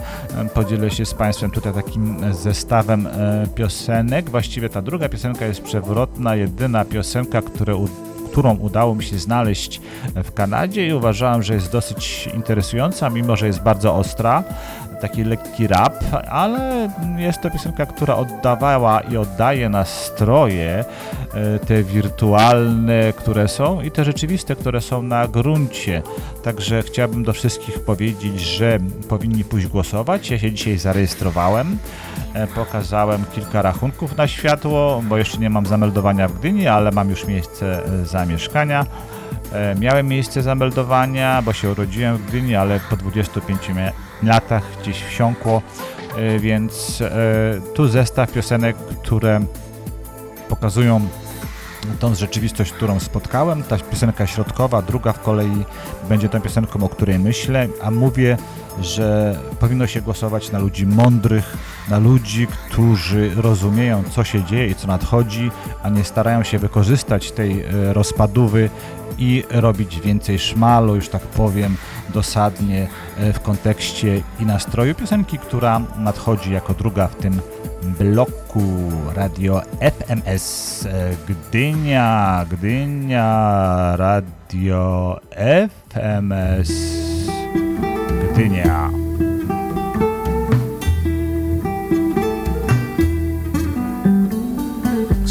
podzielę się z Państwem tutaj takim zestawem piosenek. Właściwie ta druga piosenka jest przewrotna, jedyna piosenka, która którą udało mi się znaleźć w Kanadzie i uważałem, że jest dosyć interesująca, mimo że jest bardzo ostra. Taki lekki rap, ale jest to piosenka, która oddawała i oddaje nastroje, e, te wirtualne, które są i te rzeczywiste, które są na gruncie. Także chciałbym do wszystkich powiedzieć, że powinni pójść głosować. Ja się dzisiaj zarejestrowałem, e, pokazałem kilka rachunków na światło, bo jeszcze nie mam zameldowania w Gdyni, ale mam już miejsce e, zamieszkania. Miałem miejsce zameldowania, bo się urodziłem w Gdyni, ale po 25 mia- latach gdzieś wsiąkło, e, więc e, tu zestaw piosenek, które pokazują tą rzeczywistość, którą spotkałem. Ta piosenka środkowa, druga w kolei będzie tą piosenką, o której myślę, a mówię, że powinno się głosować na ludzi mądrych, na ludzi, którzy rozumieją, co się dzieje i co nadchodzi, a nie starają się wykorzystać tej e, rozpadówy i robić więcej szmalu, już tak powiem, dosadnie e, w kontekście i nastroju piosenki, która nadchodzi jako druga w tym bloku Radio FMS e, Gdynia, Gdynia, Radio FMS Gdynia.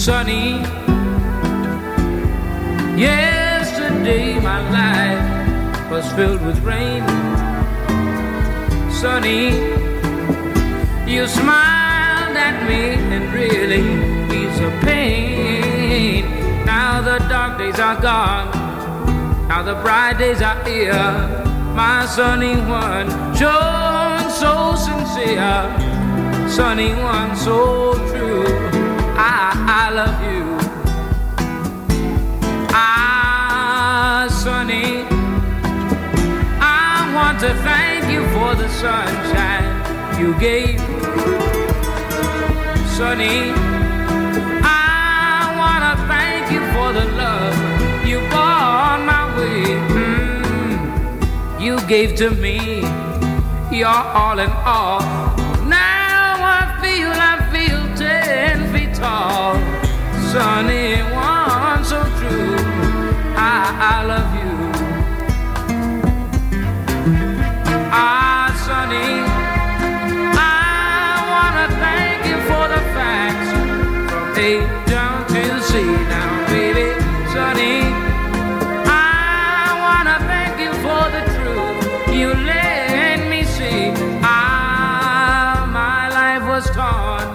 sunny. Yesterday my life was filled with rain. Sunny, you smiled at me and really eased the pain. Now the dark days are gone. Now the bright days are here. My sunny one, shone so sincere sunny one so true. I, I love you. Sunny, I want to thank you for the sunshine you gave. Sunny, I want to thank you for the love you brought my way. Mm, you gave to me your all in all. Now I feel, I feel ten feet tall. Sunny one so true. I, I love you. Ah, Sunny, I wanna thank you for the facts from A to. Now, baby, I wanna thank you for the truth you let me see. Ah, my life was torn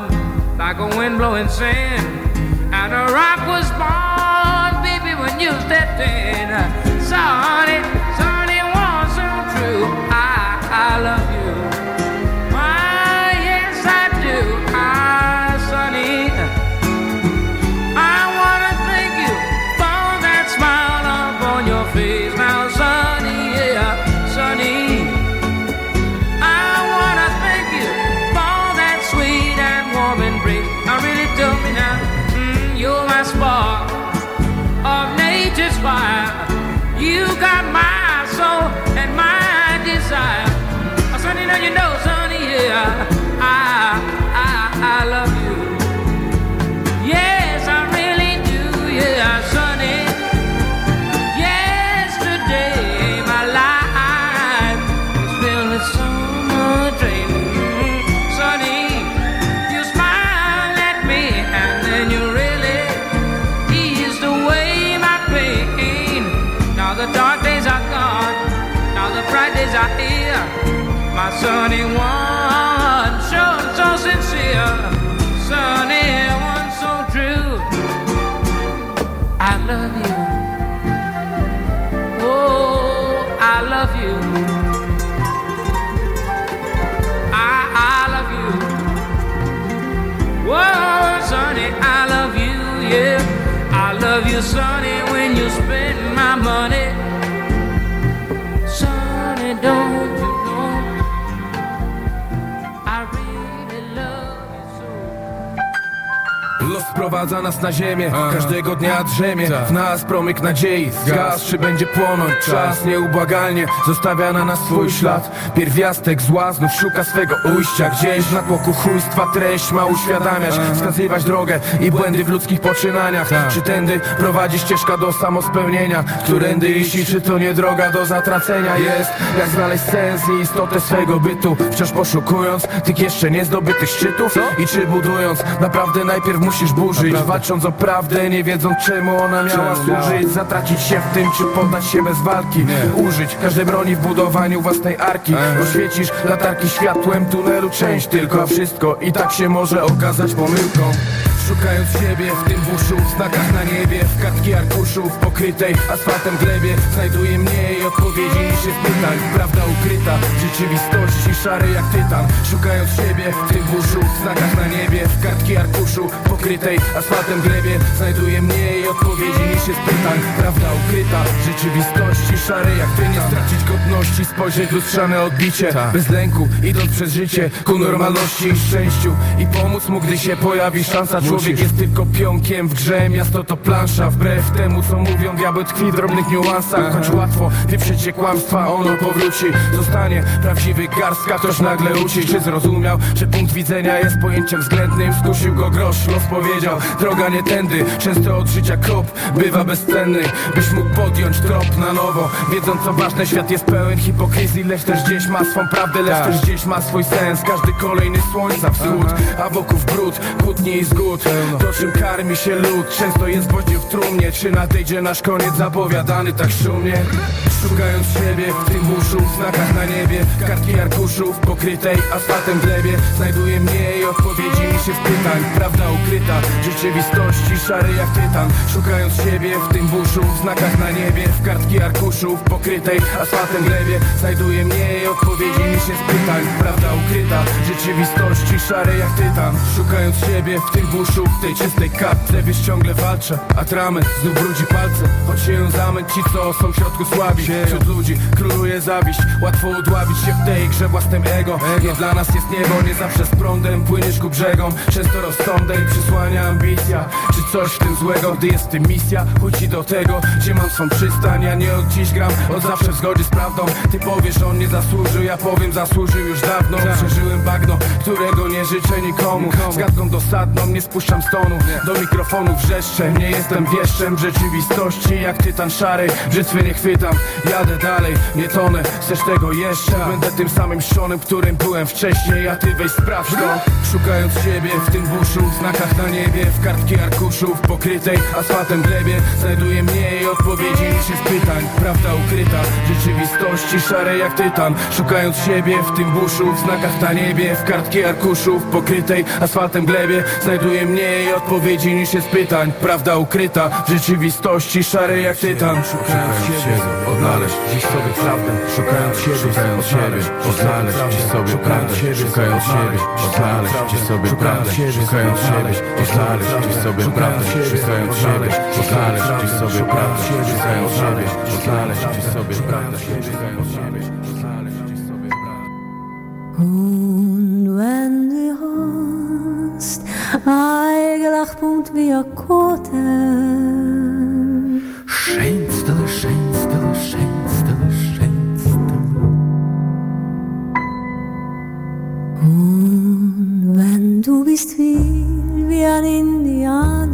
like a wind blowing sand, and a rock was born, baby, when you stepped in. Sonny, sonny, when you spend my money. Sprowadza nas na ziemię Każdego dnia drzemie. W nas promyk nadziei Zgas czy będzie płonąć. Czas nieubłagalnie Zostawia na nas swój ślad. Pierwiastek zła znów szuka swego ujścia. Gdzieś na tłoku chujstwa treść ma uświadamiać Wskazywać drogę i błędy w ludzkich poczynaniach. Czy tędy prowadzi ścieżka do samospełnienia? Którędy iść czy to nie droga do zatracenia? Jest jak znaleźć sens i istotę swego bytu. Wciąż poszukując tych jeszcze niezdobytych szczytów. I czy budując naprawdę najpierw musisz burzyć Walcząc o prawdę, nie wiedząc czemu ona miała służyć. Zatracić się w tym, czy poddać się bez walki. Użyć każdej broni w budowaniu własnej arki. Oświecisz latarki światłem tunelu część tylko A wszystko. I tak się może okazać pomyłką Szukając siebie w tym buszu, w znakach na niebie W kartki arkuszów pokrytej asfaltem glebie. Znajduję mniej odpowiedzi niż jest pytań Prawda ukryta w rzeczywistości szary jak tytan. Szukając siebie w tym buszu, w znakach na niebie W kartki arkuszu pokrytej asfaltem glebie. Znajduję mniej odpowiedzi niż jest pytań Prawda ukryta w rzeczywistości szary jak ty Nie stracić godności, spojrzeć w lustrzane odbicie. Bez lęku, idąc przez życie ku normalności i szczęściu I pomóc mu, gdy się pojawi szansa Człowiek jest tylko pionkiem w grze, miasto to plansza. Wbrew temu co mówią, diabeł tkwi w drobnych niuansach. Choć łatwo wyprzeć się kłamstwa, ono powróci. Zostanie prawdziwy garstka, ktoś nagle uci. Czy zrozumiał, że punkt widzenia jest pojęciem względnym? Skusił go grosz, los powiedział, droga nie tędy. Często od życia krop bywa bezcenny. Byś mógł podjąć trop na nowo. Wiedząc co ważne, świat jest pełen hipokryzji. Lecz też gdzieś ma swą prawdę, lecz też gdzieś ma swój sens. Każdy kolejny słońca wschód, a wokół brud, kłótni i zgód To czym karmi się lud, często jest gwoździem w trumnie. Czy nadejdzie nasz koniec zapowiadany tak szumnie? Szukając siebie w tym buszu, w znakach na niebie. W kartki arkuszów pokrytej asfaltem glebie. Znajduję mniej odpowiedzi niż jest pytań Prawda ukryta w rzeczywistości szary jak tytan. Szukając siebie w tym buszu, w znakach na niebie. W kartki arkuszów pokrytej asfaltem glebie. Znajduję mniej odpowiedzi niż jest pytań Prawda ukryta w rzeczywistości szary jak tytan. Szukając siebie w tym buszu, w tej czystej kartce Wiesz ciągle walczę, a trament znów brudzi palce. Choć się ją zamęć ci co są w środku słabi. Wśród ludzi króluje zawiść Łatwo udławić się w tej grze własnym ego. Nie dla nas jest niebo, nie zawsze z prądem Płyniesz ku brzegom, często rozsądek Przysłania ambicja, czy coś w tym złego Gdy jest tym misja, chodzi do tego Gdzie mam swą przystań, ja nie od dziś gram Od zawsze w zgodzie z prawdą. Ty powiesz, on nie zasłużył, ja powiem zasłużył już dawno. Przeżyłem bagno, którego nie życzę nikomu. Z gadką dosadną, nie stonu Do mikrofonu wrzeszczę, nie jestem wieszczem rzeczywistości, jak tytan szary. Brzytwy nie chwytam, jadę dalej Nie tonę, chcesz tego jeszcze? Będę tym samym szonem, którym byłem wcześniej. A ty weź sprawdź to. Szukając siebie w tym buszu W znakach na niebie, w kartki arkuszów Pokrytej asfaltem glebie. Znajduję mniej odpowiedzi niż jest pytań. Prawda ukryta rzeczywistości szare jak tytan. Szukając siebie w tym buszu W znakach na niebie, w kartki arkuszów Pokrytej asfaltem glebie. Znajduję mniej odpowiedzi niż jest pytań Prawda ukryta w rzeczywistości szare jak tytan Szukając siebie, odnaleźć dziś sobie prawdę Szukając siebie, Szukając siebie, odnaleźć gdzieś sobie prawdę Szukając siebie, odnaleźć gdzieś sobie prawdę Szukając siebie, odnaleźć gdzieś sobie prawdę Szukając siebie, odnaleźć gdzieś sobie prawdę Szukając siebie, odnaleźć gdzieś sobie prawdę Szukając siebie, odnaleźć gdzieś sobie prawdę Und wenn du hast eigentlich Punkt wie ein Koten. Schönste, schönste, schönste, schönste. Und wenn du bist viel wie ein Indianer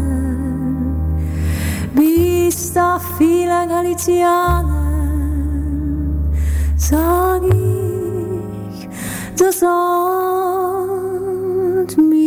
Bist da viele Galizianer Sag ich, das ahnt mich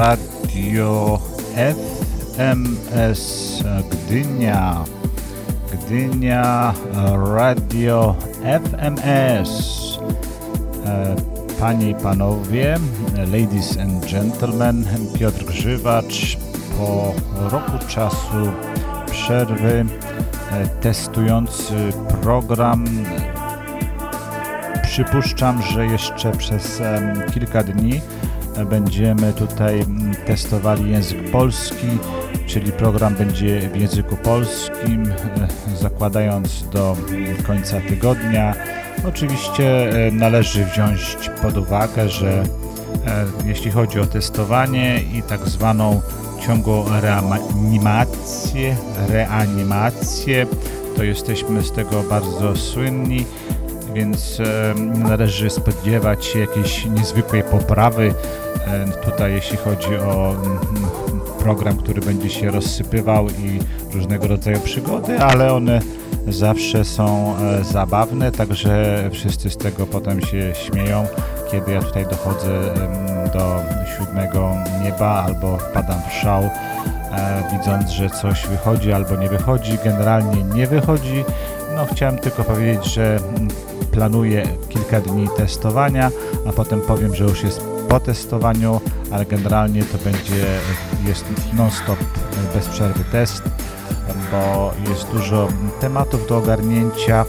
Radio FMS Gdynia. Gdynia Radio FMS. E, Panie i panowie, ladies and gentlemen, Piotr Grzywacz po roku czasu przerwy e, testujący program Przypuszczam, że jeszcze przez kilka dni będziemy tutaj mm, testowali język polski, czyli program będzie w języku polskim, e, zakładając do mm, końca tygodnia. Oczywiście e, należy wziąć pod uwagę, że e, jeśli chodzi o testowanie i tak zwaną ciągłą reanimację, reanimację, to jesteśmy z tego bardzo słynni więc e, należy spodziewać się jakiejś niezwykłej poprawy e, tutaj jeśli chodzi o mm, program, który będzie się rozsypywał i różnego rodzaju przygody, ale one zawsze są e, zabawne, także wszyscy z tego potem się śmieją, kiedy ja tutaj dochodzę do siódmego nieba albo wpadam w szał, widząc, że coś wychodzi albo nie wychodzi. Generalnie nie wychodzi. No, chciałem tylko powiedzieć, że mm, planuję kilka dni testowania, a potem powiem, że już jest po testowaniu, ale generalnie to będzie jest non-stop bez przerwy test, bo jest dużo tematów do ogarnięcia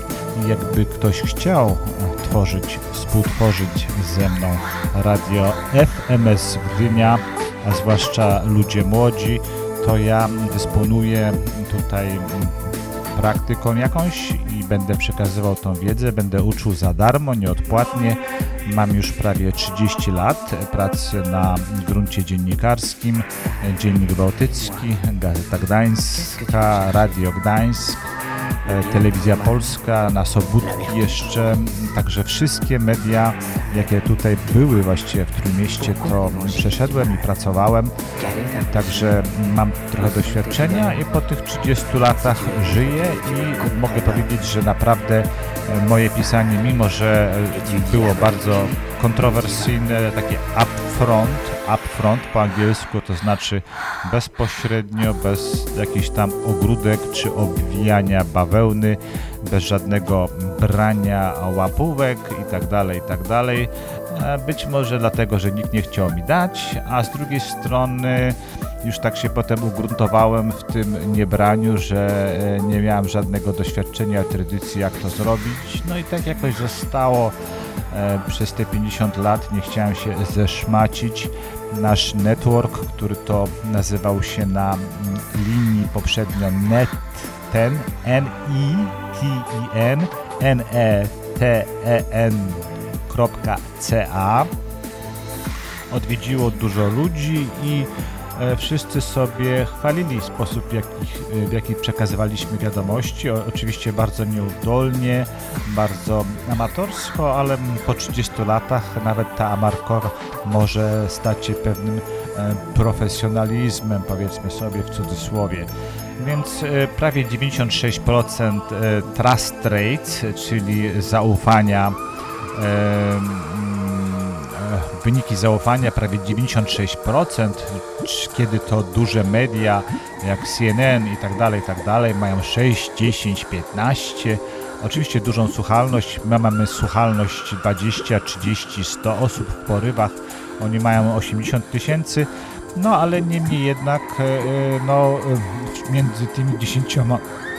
i jakby ktoś chciał tworzyć, współtworzyć ze mną radio FMS Gdynia, a zwłaszcza ludzie młodzi, to ja dysponuję tutaj praktyką jakąś będę przekazywał tą wiedzę, będę uczył za darmo, nieodpłatnie. Mam już prawie 30 lat pracy na gruncie dziennikarskim, Dziennik Bałtycki, Gazeta Gdańska, Radio Gdańsk. E, Telewizja Polska, na Sobótki jeszcze, także wszystkie media, jakie tutaj były właściwie w Trójmieście, to przeszedłem i pracowałem, także mam trochę doświadczenia i po tych 30 latach żyję i mogę powiedzieć, że naprawdę moje pisanie, mimo że było bardzo kontrowersyjne, takie upfront, upfront po angielsku, to znaczy bezpośrednio, bez jakichś tam ogródek czy obwijania bawełny, bez żadnego brania łapówek i tak dalej, i tak Być może dlatego, że nikt nie chciał mi dać, a z drugiej strony już tak się potem ugruntowałem w tym niebraniu, że e, nie miałem żadnego doświadczenia, tradycji, jak to zrobić. No i tak jakoś zostało e, przez te 50 lat. Nie chciałem się zeszmacić. Nasz network, który to nazywał się na mm, linii poprzednio net ten n i t i n n e t e n .ca odwiedziło dużo ludzi i wszyscy sobie chwalili sposób, jakich, e, w jaki przekazywaliśmy wiadomości. Oczywiście bardzo nieudolnie, bardzo amatorsko, ale po 30 latach nawet ta amarkor może stać się pewnym e, profesjonalizmem, powiedzmy sobie w cudzysłowie. Więc e, prawie 96% e, trust rate, czyli zaufania e, wyniki zaufania prawie 96%, c- kiedy to duże media jak CNN i tak dalej, i tak dalej mają 6, 10, 15. Oczywiście dużą słuchalność, my mamy słuchalność 20, 30, 100 osób w porywach, oni mają 80 tysięcy, no ale niemniej jednak e, e, no, e, między tymi 10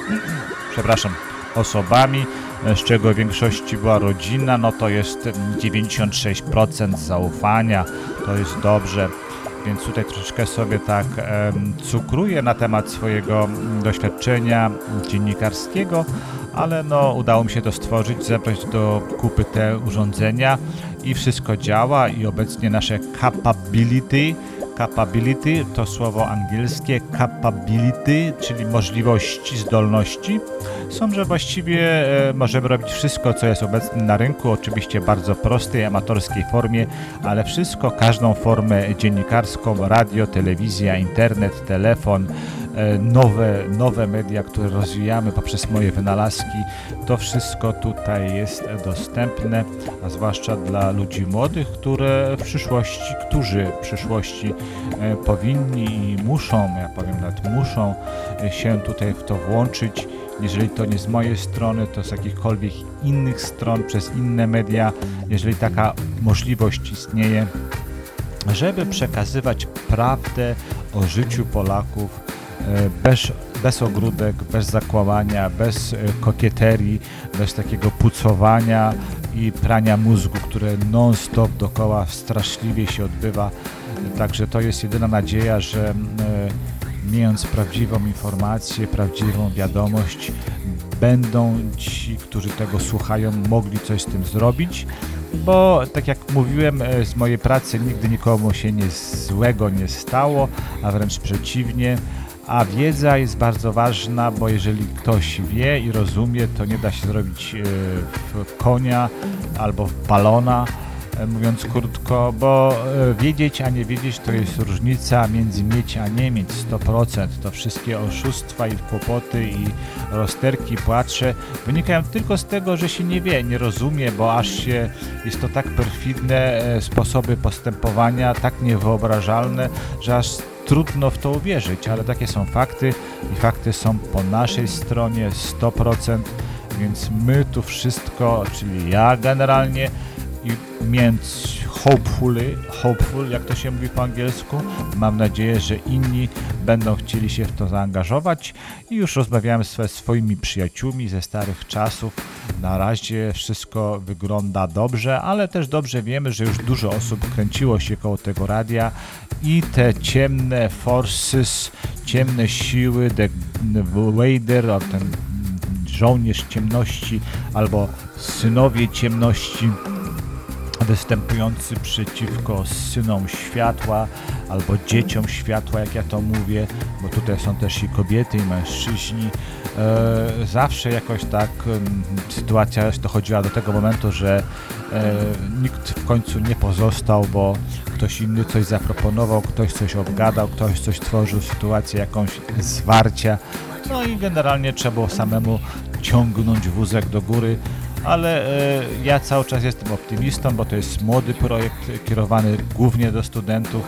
przepraszam, osobami, e, z czego w większości była rodzina, no to jest mm, 96% zaufania, to jest dobrze. Więc tutaj troszeczkę sobie tak cukruję na temat swojego mm, doświadczenia dziennikarskiego, ale no udało mi się to stworzyć, zebrać do kupy te urządzenia i wszystko działa i obecnie nasze capability Capability to słowo angielskie capability, czyli możliwości, zdolności. Są, że właściwie e, możemy robić wszystko, co jest obecne na rynku, oczywiście bardzo prostej, amatorskiej formie, ale wszystko, każdą formę dziennikarską, radio, telewizja, internet, telefon, e, nowe, nowe media, które rozwijamy poprzez moje wynalazki, to wszystko tutaj jest dostępne, a zwłaszcza dla ludzi młodych, które w przyszłości, którzy w przyszłości powinni i muszą, ja powiem nawet muszą e, się tutaj w to włączyć. Jeżeli to nie z mojej strony, to z jakichkolwiek innych stron, przez inne media, jeżeli taka możliwość istnieje, żeby przekazywać prawdę o życiu Polaków e, bez, bez ogródek, bez zakłamania, bez e, kokieterii, bez takiego pucowania i prania mózgu, które non-stop dokoła straszliwie się odbywa. Także to jest jedyna nadzieja, że e, mając prawdziwą informację, prawdziwą wiadomość, będą ci, którzy tego słuchają, mogli coś z tym zrobić bo tak jak mówiłem, e, z mojej pracy nigdy nikomu się nic złego nie stało, a wręcz przeciwnie. A wiedza jest bardzo ważna, bo jeżeli ktoś wie i rozumie, to nie da się zrobić e, w konia albo w balona, mówiąc krótko, bo e, wiedzieć, a nie wiedzieć to jest różnica między mieć, a nie mieć 100%. To wszystkie oszustwa i kłopoty i rozterki, płacze wynikają tylko z tego, że się nie wie, nie rozumie, bo aż się jest to tak perfidne e, sposoby postępowania, tak niewyobrażalne, że aż trudno w to uwierzyć, ale takie są fakty i fakty są po naszej stronie 100%, więc my tu wszystko, czyli ja generalnie więc hopefully, hopeful, jak to się mówi po angielsku, mam nadzieję, że inni będą chcieli się w to zaangażować. I już rozmawiałem ze swoimi przyjaciółmi ze starych czasów. Na razie wszystko wygląda dobrze, ale też dobrze wiemy, że już dużo osób kręciło się koło tego radia. I te ciemne forces, ciemne siły, The Vader, o ten żołnierz ciemności albo synowie ciemności występujący przeciwko synom światła albo dzieciom światła, jak ja to mówię, bo tutaj są też i kobiety, i mężczyźni. E, zawsze jakoś tak em, sytuacja dochodziła do tego momentu, że e, nikt w końcu nie pozostał, bo ktoś inny coś zaproponował, ktoś coś obgadał, ktoś coś tworzył, sytuację jakąś zwarcia. No i generalnie trzeba było samemu ciągnąć wózek do góry, ale e, ja cały czas jestem optymistą, bo to jest młody projekt kierowany głównie do studentów,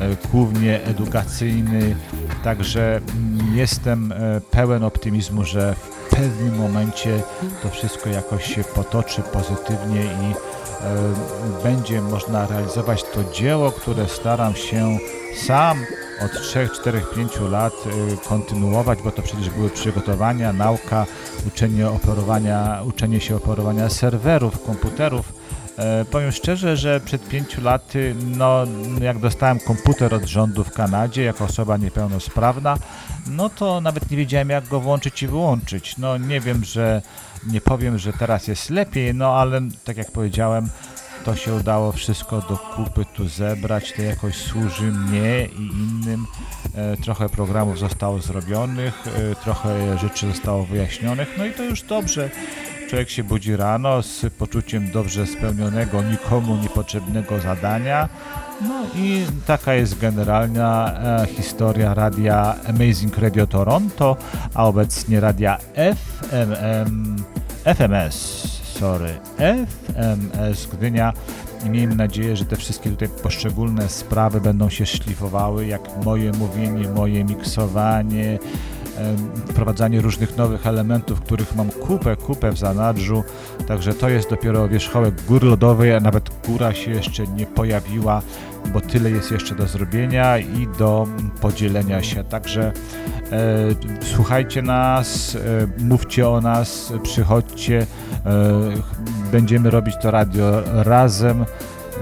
e, głównie edukacyjny, także mm, jestem e, pełen optymizmu, że w pewnym momencie to wszystko jakoś się potoczy pozytywnie i e, będzie można realizować to dzieło, które staram się sam od 3, 4, 5 lat y, kontynuować, bo to przecież były przygotowania, nauka, uczenie operowania, uczenie się operowania serwerów, komputerów. E, powiem szczerze, że przed pięciu laty, no jak dostałem komputer od rządu w Kanadzie jako osoba niepełnosprawna, no to nawet nie wiedziałem jak go włączyć i wyłączyć. No nie wiem, że nie powiem, że teraz jest lepiej, no ale tak jak powiedziałem, to się udało wszystko do kupy tu zebrać, to jakoś służy mnie i innym. E, trochę programów zostało zrobionych, e, trochę rzeczy zostało wyjaśnionych, no i to już dobrze. Człowiek się budzi rano z poczuciem dobrze spełnionego, nikomu niepotrzebnego zadania. No i taka jest generalna e, historia radia Amazing Radio Toronto, a obecnie radia FMM, FMS, sorry, FMS Gdynia. I miejmy nadzieję, że te wszystkie tutaj poszczególne sprawy będą się szlifowały, jak moje mówienie, moje miksowanie, wprowadzanie różnych nowych elementów, których mam kupę, kupę w zanadrzu, także to jest dopiero wierzchołek góry lodowej, a nawet góra się jeszcze nie pojawiła, bo tyle jest jeszcze do zrobienia i do podzielenia się, także e, słuchajcie nas, e, mówcie o nas, przychodźcie, e, będziemy robić to radio razem,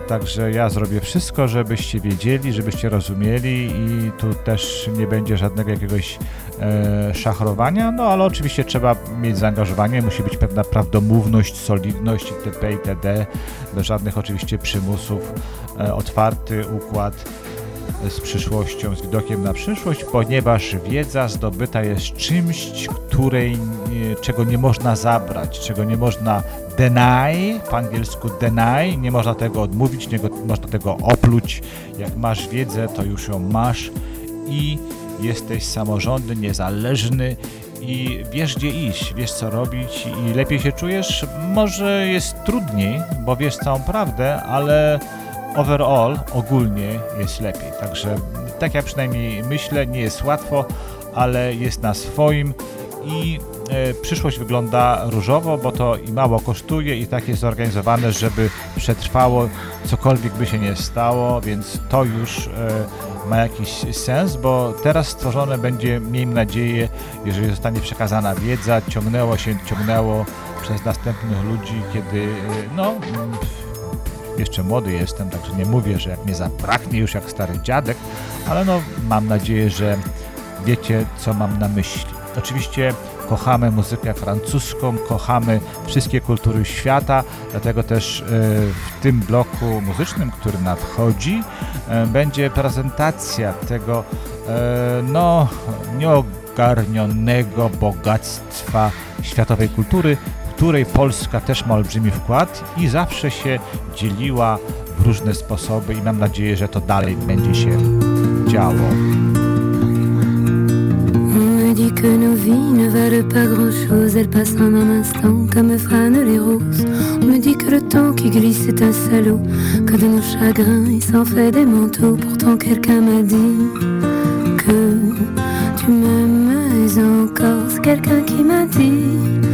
Także ja zrobię wszystko, żebyście wiedzieli, żebyście rozumieli i tu też nie będzie żadnego jakiegoś e, szachrowania, no ale oczywiście trzeba mieć zaangażowanie, musi być pewna prawdomówność, solidność itp. itd. Bez żadnych oczywiście przymusów, e, otwarty układ z przyszłością, z widokiem na przyszłość, ponieważ wiedza zdobyta jest czymś, której, czego nie można zabrać, czego nie można deny, po angielsku deny, nie można tego odmówić, nie można tego opluć. Jak masz wiedzę, to już ją masz i jesteś samorządny, niezależny i wiesz gdzie iść, wiesz co robić i lepiej się czujesz. Może jest trudniej, bo wiesz całą prawdę, ale overall, ogólnie jest lepiej. Także tak jak przynajmniej myślę, nie jest łatwo, ale jest na swoim i e, przyszłość wygląda różowo, bo to i mało kosztuje i tak jest zorganizowane, żeby przetrwało cokolwiek by się nie stało, więc to już e, ma jakiś sens, bo teraz stworzone będzie, miejmy nadzieję, jeżeli zostanie przekazana wiedza, ciągnęło się, ciągnęło przez następnych ludzi, kiedy e, no jeszcze młody jestem, także nie mówię, że jak mnie zabraknie już jak stary dziadek, ale no mam nadzieję, że wiecie, co mam na myśli. Oczywiście kochamy muzykę francuską, kochamy wszystkie kultury świata, dlatego też e, w tym bloku muzycznym, który nadchodzi, e, będzie prezentacja tego e, no nieogarnionego bogactwa światowej kultury, której Polska też ma olbrzymi wkład i zawsze się dzieliła w różne sposoby i mam nadzieję, że to dalej będzie się działo. Dit que nos vies ne valent pas grand-chose, elles passent en un instant comme fanent les roses. On me dit que le temps qui glisse est un salaud, que de nos chagrins il s'en fait des manteaux. Pourtant quelqu'un m'a dit que tu m'aimes encore. C'est quelqu'un qui m'a dit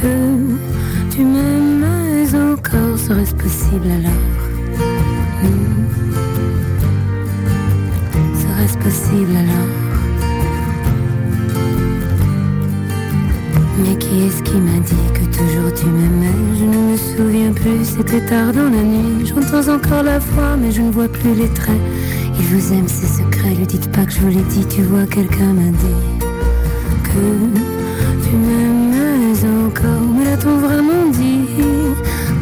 tu m'aimes serait-ce possible alors? Hmm. Serait-ce possible alors? Mais qui est-ce qui m'a dit que toujours tu m'aimais? Je ne me souviens plus, c'était tard dans la nuit. J'entends encore la voix, mais je ne vois plus les traits. Il vous aime, ses secrets, lui dites pas que je vous l'ai dit. Tu vois, quelqu'un m'a dit que l'a-t-on vraiment dit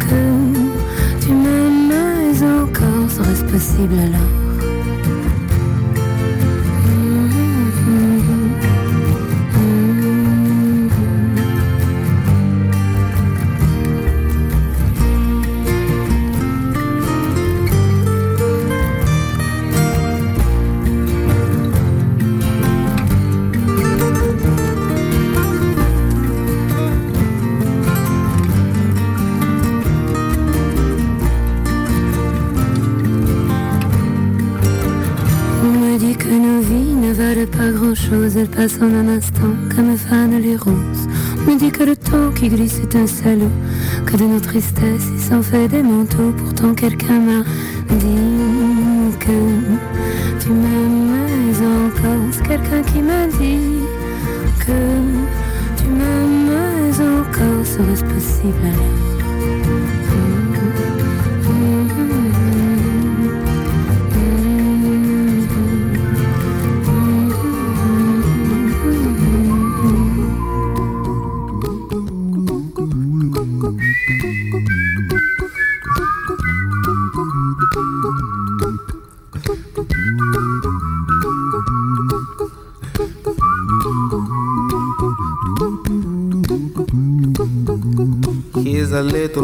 que tu m'aimais encore Serait-ce possible alors? Elles passent en un instant comme fanent les roses. On me dit que le temps qui glisse est un salaud, que de nos tristesses il s'en fait des manteaux. Pourtant quelqu'un m'a dit que tu m'aimais encore. Quelqu'un qui m'a dit que tu m'aimais encore. Serait-ce possible? alors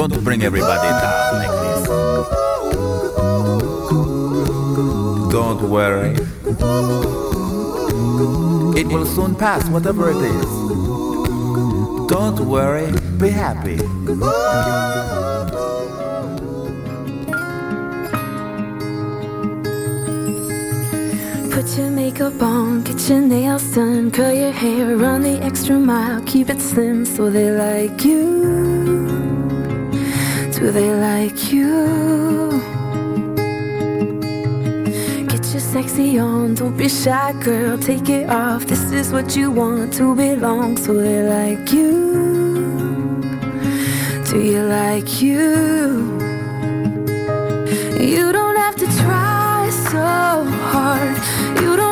Don't bring everybody down like this. Don't worry. It will soon pass, whatever it is. Don't worry, be happy. Put your makeup on, get your nails done, curl your hair, run the extra mile, keep it slim so they like you. Do they like you? Get your sexy on, don't be shy, girl, take it off. This is what you want to belong, so they like you. Do you like you? You don't have to try so hard. You don't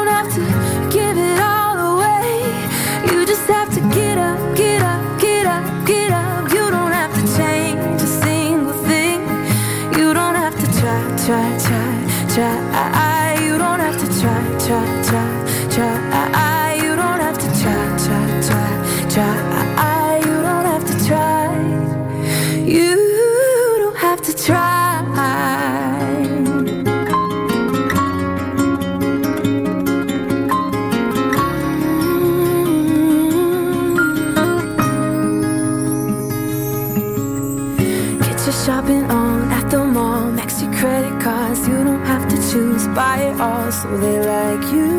Buy it all so they like you.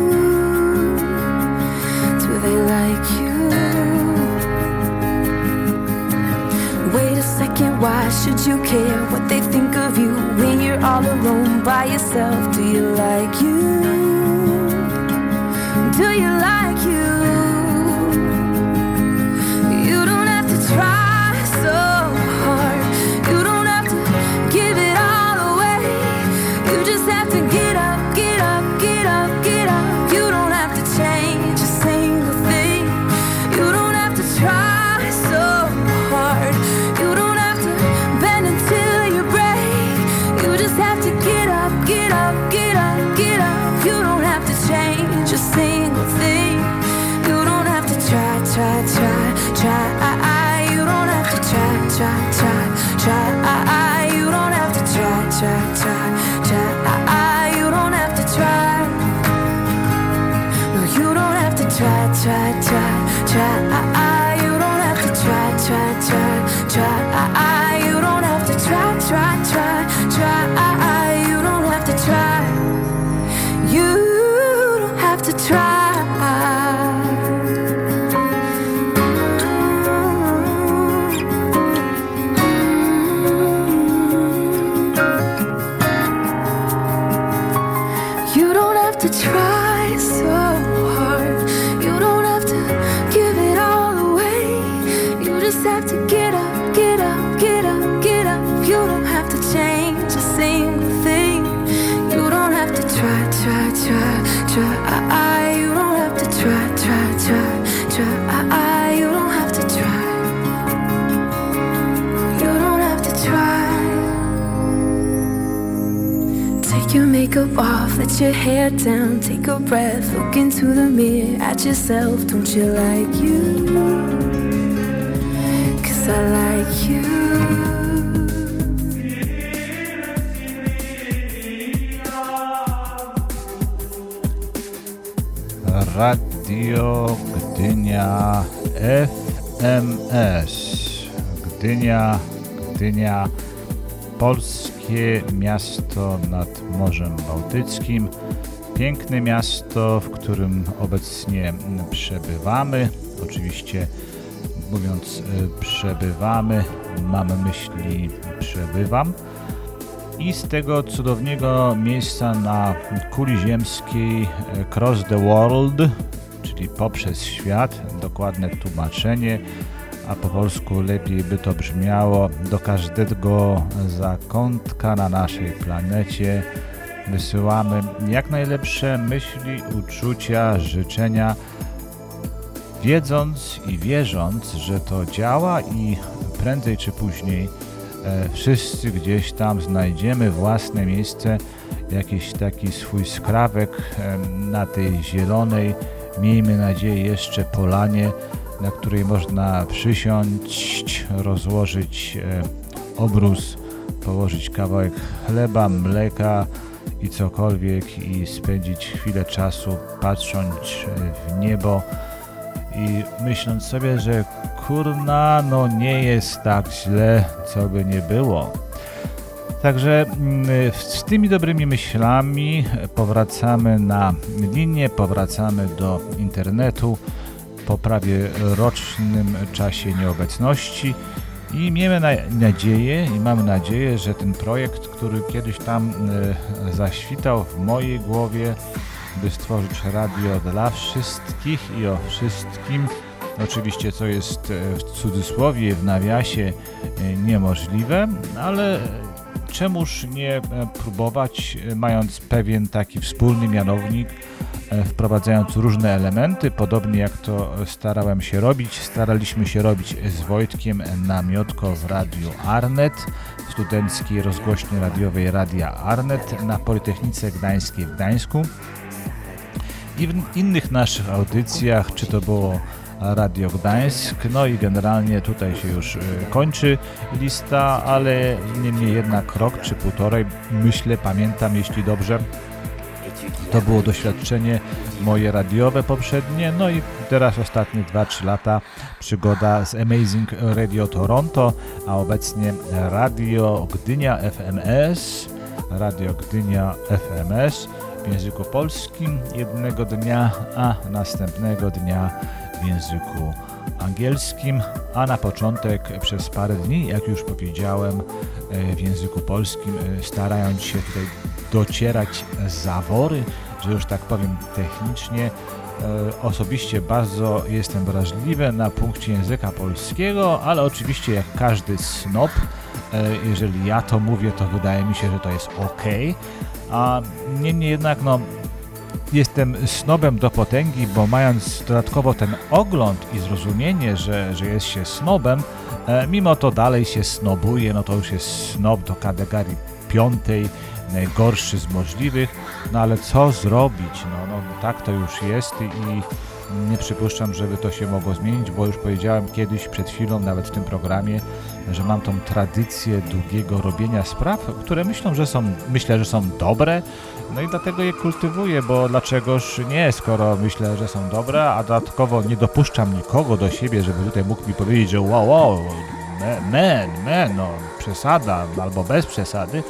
Do they like you? Wait a second, why should you care what they think of you when you're all alone by yourself? Do you like you? Do you like? You your hair down, take a breath, look into the mirror at yourself. Don't you like you? Cause I like you. Radio Gdynia FMS. Gdynia, Gdynia, polskie miasto nad Morzem Bałtyckim. Piękne miasto, w którym obecnie przebywamy. Oczywiście mówiąc y, przebywamy, mam myśli przebywam. I z tego cudownego miejsca na kuli ziemskiej e, Cross the World, czyli poprzez świat, dokładne tłumaczenie, a po polsku lepiej by to brzmiało, do każdego zakątka na naszej planecie wysyłamy jak najlepsze myśli, uczucia, życzenia, wiedząc i wierząc, że to działa i prędzej czy później e, wszyscy gdzieś tam znajdziemy własne miejsce, jakiś taki swój skrawek e, na tej zielonej, miejmy nadzieję jeszcze polanie, na której można przysiąść, rozłożyć e, obrus, położyć kawałek chleba, mleka i cokolwiek i spędzić chwilę czasu patrząc e, w niebo i myśląc sobie, że kurna, no nie jest tak źle, co by nie było. Także mm, z tymi dobrymi myślami powracamy na linię, powracamy do internetu po prawie rocznym czasie nieobecności i miejmy na- nadzieję i mamy nadzieję, że ten projekt, który kiedyś tam e, zaświtał w mojej głowie, by stworzyć radio dla wszystkich i o wszystkim, oczywiście co jest e, w cudzysłowie, w nawiasie e, niemożliwe, ale czemuż nie e, próbować, e, mając pewien taki wspólny mianownik, e, wprowadzając różne elementy, podobnie jak to starałem się robić. Staraliśmy się robić z Wojtkiem Namiotko w Radiu Arnet, w studenckiej rozgłośni radiowej Radia Arnet na Politechnice Gdańskiej w Gdańsku i w innych naszych audycjach, czy to było Radio Gdańsk, no i generalnie tutaj się już y, kończy lista, ale niemniej jednak rok czy półtorej, myślę, pamiętam, jeśli dobrze, to było doświadczenie moje radiowe poprzednie, no i teraz ostatnie 2-3 lata przygoda z Amazing Radio Toronto, a obecnie Radio Gdynia FMS, Radio Gdynia FMS w języku polskim. Jednego dnia, a następnego dnia w języku angielskim, a na początek przez parę dni, jak już powiedziałem, e, w języku polskim, e, starając się tutaj docierać zawory, że już tak powiem technicznie. E, Osobiście bardzo jestem wrażliwy na punkcie języka polskiego, ale oczywiście jak każdy snob, e, jeżeli ja to mówię, to wydaje mi się, że to jest ok. A niemniej jednak, no, jestem snobem do potęgi, bo mając dodatkowo ten ogląd i zrozumienie, że, że jest się snobem, e, mimo to dalej się snobuje, no to już jest snob do kategorii piątej, najgorszy z możliwych, no ale co zrobić, no, no tak to już jest i, nie przypuszczam, żeby to się mogło zmienić, bo już powiedziałem kiedyś, przed chwilą, nawet w tym programie, że mam tą tradycję długiego robienia spraw, które myślą, że są, myślę, że są dobre, no i dlatego je kultywuję, bo dlaczegoż nie, skoro myślę, że są dobre, a dodatkowo nie dopuszczam nikogo do siebie, żeby tutaj mógł mi powiedzieć, że wow, wow, man, man, no przesada, albo bez przesady,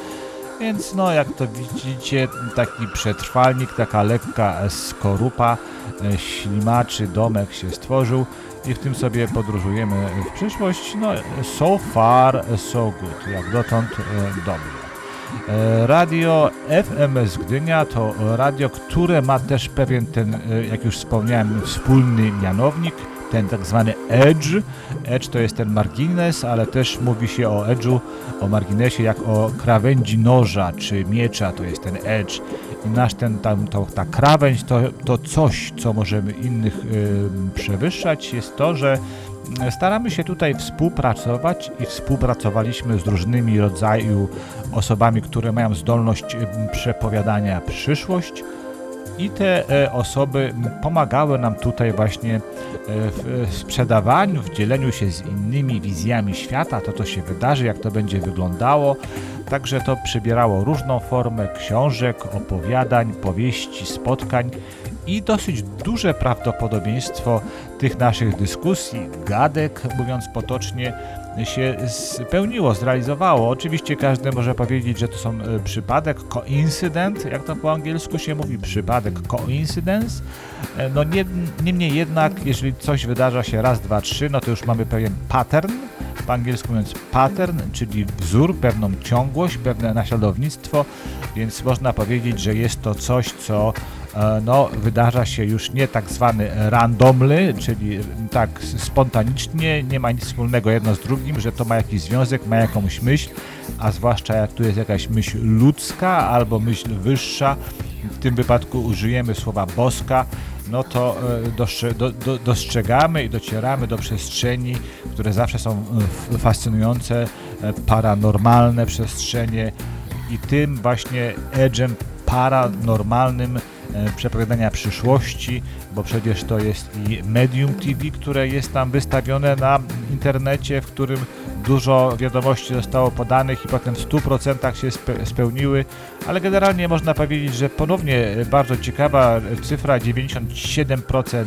więc no jak to widzicie, taki przetrwalnik, taka lekka skorupa, e, ślimaczy domek się stworzył i w tym sobie podróżujemy w przyszłość. No so far so good, jak dotąd e, dobrze. E, Radio FM z Gdynia to radio, które ma też pewien ten, e, jak już wspomniałem, wspólny mianownik, ten tak zwany edge. Edge to jest ten margines, ale też mówi się o edge'u, o marginesie jak o krawędzi noża czy miecza, to jest ten edge. I nasz ten, tam, to, ta krawędź to, to coś, co możemy innych przewyższać, jest to, że staramy się tutaj współpracować i współpracowaliśmy z różnymi rodzaju osobami, które mają zdolność przepowiadania przyszłość i te e, osoby pomagały nam tutaj właśnie e, w e, sprzedawaniu, w dzieleniu się z innymi wizjami świata, to co się wydarzy, jak to będzie wyglądało. Także to przybierało różną formę książek, opowiadań, powieści, spotkań i dosyć duże prawdopodobieństwo tych naszych dyskusji, gadek, mówiąc potocznie, się spełniło, zrealizowało. Oczywiście każdy może powiedzieć, że to są e, przypadek, coincident, jak to po angielsku się mówi, przypadek, coincidence. E, No nie, niemniej jednak, jeżeli coś wydarza się raz, dwa, trzy, no to już mamy pewien pattern, po angielsku mówiąc pattern, czyli wzór, pewną ciągłość, pewne naśladownictwo, więc można powiedzieć, że jest to coś, co no, wydarza się już nie tak zwany randomly, czyli tak spontanicznie, nie ma nic wspólnego jedno z drugim, że to ma jakiś związek, ma jakąś myśl, a zwłaszcza jak tu jest jakaś myśl ludzka albo myśl wyższa, w tym wypadku użyjemy słowa boska, no to e, dostrze- do, do, dostrzegamy i docieramy do przestrzeni, które zawsze są e, fascynujące, e, paranormalne przestrzenie i tym właśnie edge'em paranormalnym e, przepowiadania przyszłości, bo przecież to jest i Medium TV, które jest tam wystawione na internecie, w którym dużo wiadomości zostało podanych i potem w 100% się spe- spełniły, ale generalnie można powiedzieć, że ponownie e, bardzo ciekawa cyfra 97%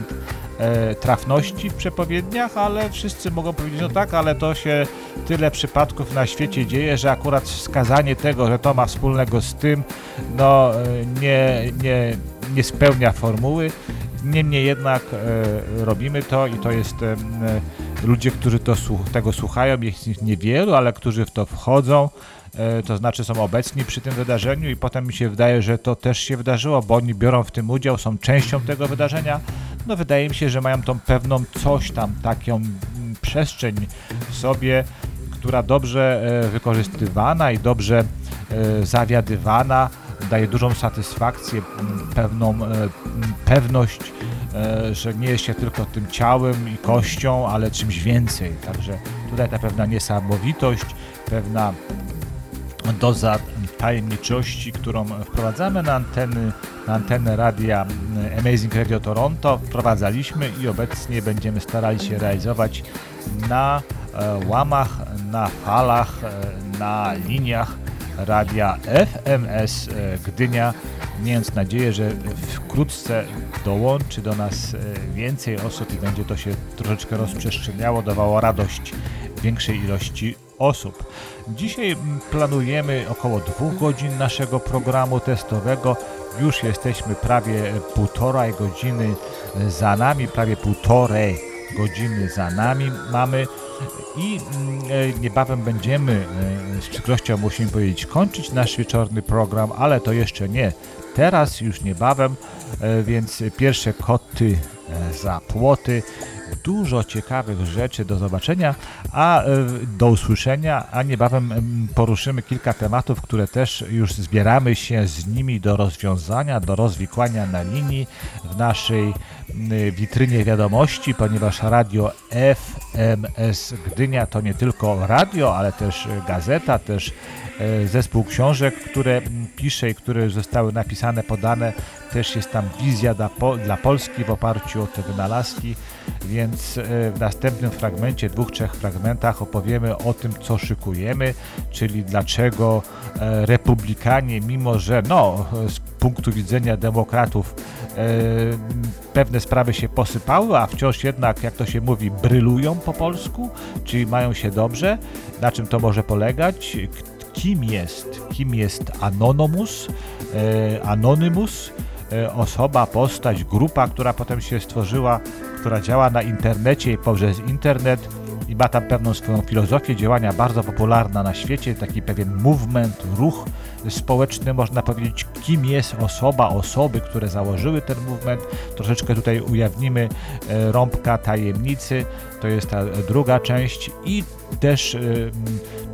e, trafności w przepowiedniach, ale wszyscy mogą powiedzieć, no tak, ale to się tyle przypadków na świecie dzieje, że akurat wskazanie tego, że to ma wspólnego z tym, no e, nie, nie, nie spełnia formuły. Niemniej jednak e, robimy to i to jest e, e, ludzie, którzy to, tego słuchają, jest ich niewielu, ale którzy w to wchodzą, e, to znaczy są obecni przy tym wydarzeniu i potem mi się wydaje, że to też się wydarzyło, bo oni biorą w tym udział, są częścią tego wydarzenia. No wydaje mi się, że mają tą pewną coś tam, taką mm, przestrzeń w sobie, która dobrze e, wykorzystywana i dobrze e, zawiadywana daje dużą satysfakcję, m, pewną e, m, pewność, że nie jest się tylko tym ciałem i kością, ale czymś więcej. Także tutaj ta pewna niesamowitość, pewna doza tajemniczości, którą wprowadzamy na anteny, na antenę radia Amazing Radio Toronto, wprowadzaliśmy i obecnie będziemy starali się realizować na e, łamach, na falach, e, na liniach radia FMS e, Gdynia, mając nadzieję, że wkrótce dołączy do nas e, więcej osób i będzie to się troszeczkę rozprzestrzeniało, dawało radość większej ilości osób. Dzisiaj planujemy około dwóch godzin naszego programu testowego. Już jesteśmy prawie półtorej godziny za nami, prawie półtorej godziny za nami mamy i e, niebawem będziemy, e, z przykrością musimy powiedzieć, kończyć nasz wieczorny program, ale to jeszcze nie. Teraz już niebawem, e, więc pierwsze koty e, za płoty. Dużo ciekawych rzeczy do zobaczenia, a e, do usłyszenia, a niebawem em, poruszymy kilka tematów, które też już zbieramy się z nimi do rozwiązania, do rozwikłania na linii w naszej m, witrynie wiadomości, ponieważ radio FMS Gdynia to nie tylko radio, ale też gazeta, też zespół książek, które pisze i które zostały napisane, podane. Też jest tam wizja dla, dla Polski w oparciu o te wynalazki, więc e, w następnym fragmencie, dwóch, trzech fragmentach opowiemy o tym, co szykujemy, czyli dlaczego e, republikanie, mimo że no, z punktu widzenia demokratów e, pewne sprawy się posypały, a wciąż jednak, jak to się mówi, brylują po polsku, czyli mają się dobrze. Na czym to może polegać? Kim jest? Kim jest Anonymous? E, Anonymous? E, osoba, postać, grupa, która potem się stworzyła, która działa na internecie i poprzez internet i ma tam pewną swoją filozofię działania bardzo popularna na świecie, taki pewien movement, ruch społeczny, można powiedzieć, kim jest osoba, osoby, które założyły ten movement. Troszeczkę tutaj ujawnimy e, rąbka tajemnicy, to jest ta druga część i też e,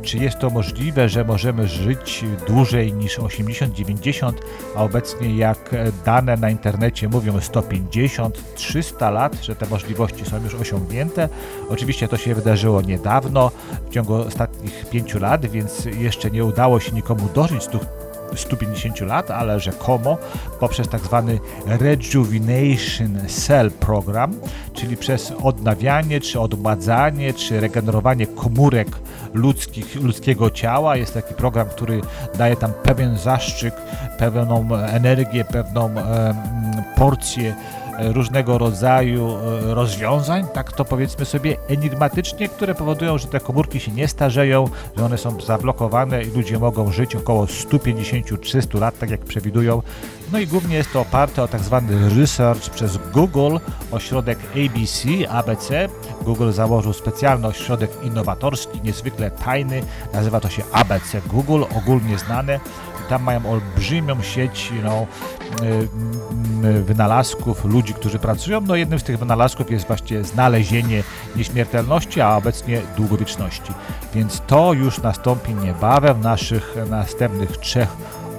czy jest to możliwe, że możemy żyć dłużej niż 80-90, a obecnie jak dane na internecie mówią 150-300 lat, że te możliwości są już osiągnięte. Oczywiście to się wydarzyło niedawno, w ciągu ostatnich 5 lat, więc jeszcze nie udało się nikomu dożyć tych 150 lat, ale rzekomo poprzez tak zwany Rejuvenation Cell Program, czyli przez odnawianie, czy odmładzanie, czy regenerowanie komórek ludzkich, ludzkiego ciała. Jest taki program, który daje tam pewien zastrzyk, pewną energię, pewną em, porcję e, różnego rodzaju e, rozwiązań, tak to powiedzmy sobie enigmatycznie, które powodują, że te komórki się nie starzeją, że one są zablokowane i ludzie mogą żyć około 150-300 lat, tak jak przewidują. No i głównie jest to oparte o tak zwany research przez Google, ośrodek ABC, ABC. Google założył specjalny ośrodek innowatorski, niezwykle tajny, nazywa to się ABC Google, ogólnie znane. Tam mają olbrzymią sieć y, wynalazków, ludzi, którzy pracują. No jednym z tych wynalazków jest właśnie znalezienie nieśmiertelności, a obecnie długowieczności. Więc to już nastąpi niebawem w naszych następnych trzech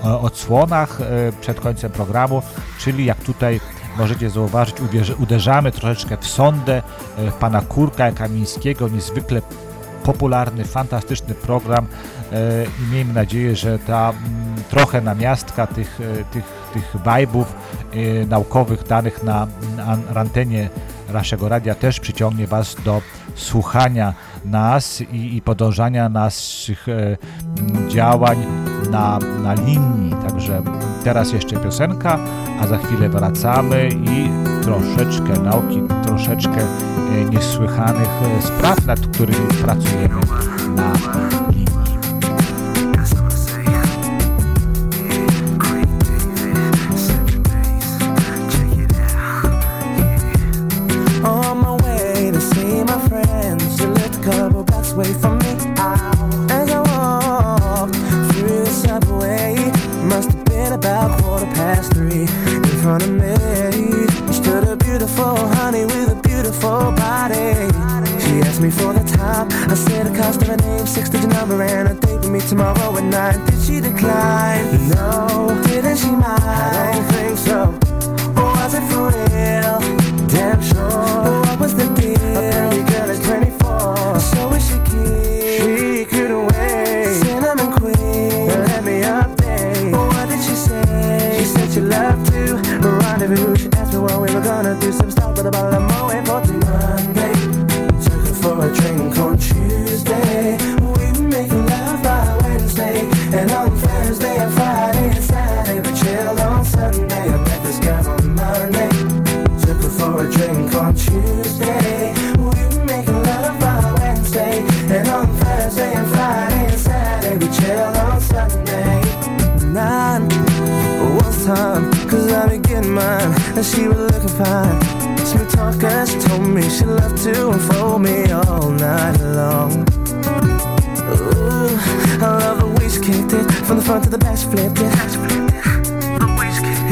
e, odsłonach e, przed końcem programu, czyli jak tutaj możecie zauważyć, uderzamy troszeczkę w sondę e, pana Kurka Kamińskiego, niezwykle popularny, fantastyczny program e, i miejmy nadzieję, że ta mm, trochę namiastka tych, e, tych, tych vibe'ów e, naukowych danych na, antenie naszego radia też przyciągnie Was do słuchania nas i, i podążania naszych e, m, działań na, na linii. Także teraz jeszcze piosenka, a za chwilę wracamy i troszeczkę nauki, troszeczkę e, niesłychanych e, spraw, nad którymi pracujemy na tomorrow at nine. Did she decline? No. Front to the she flipped it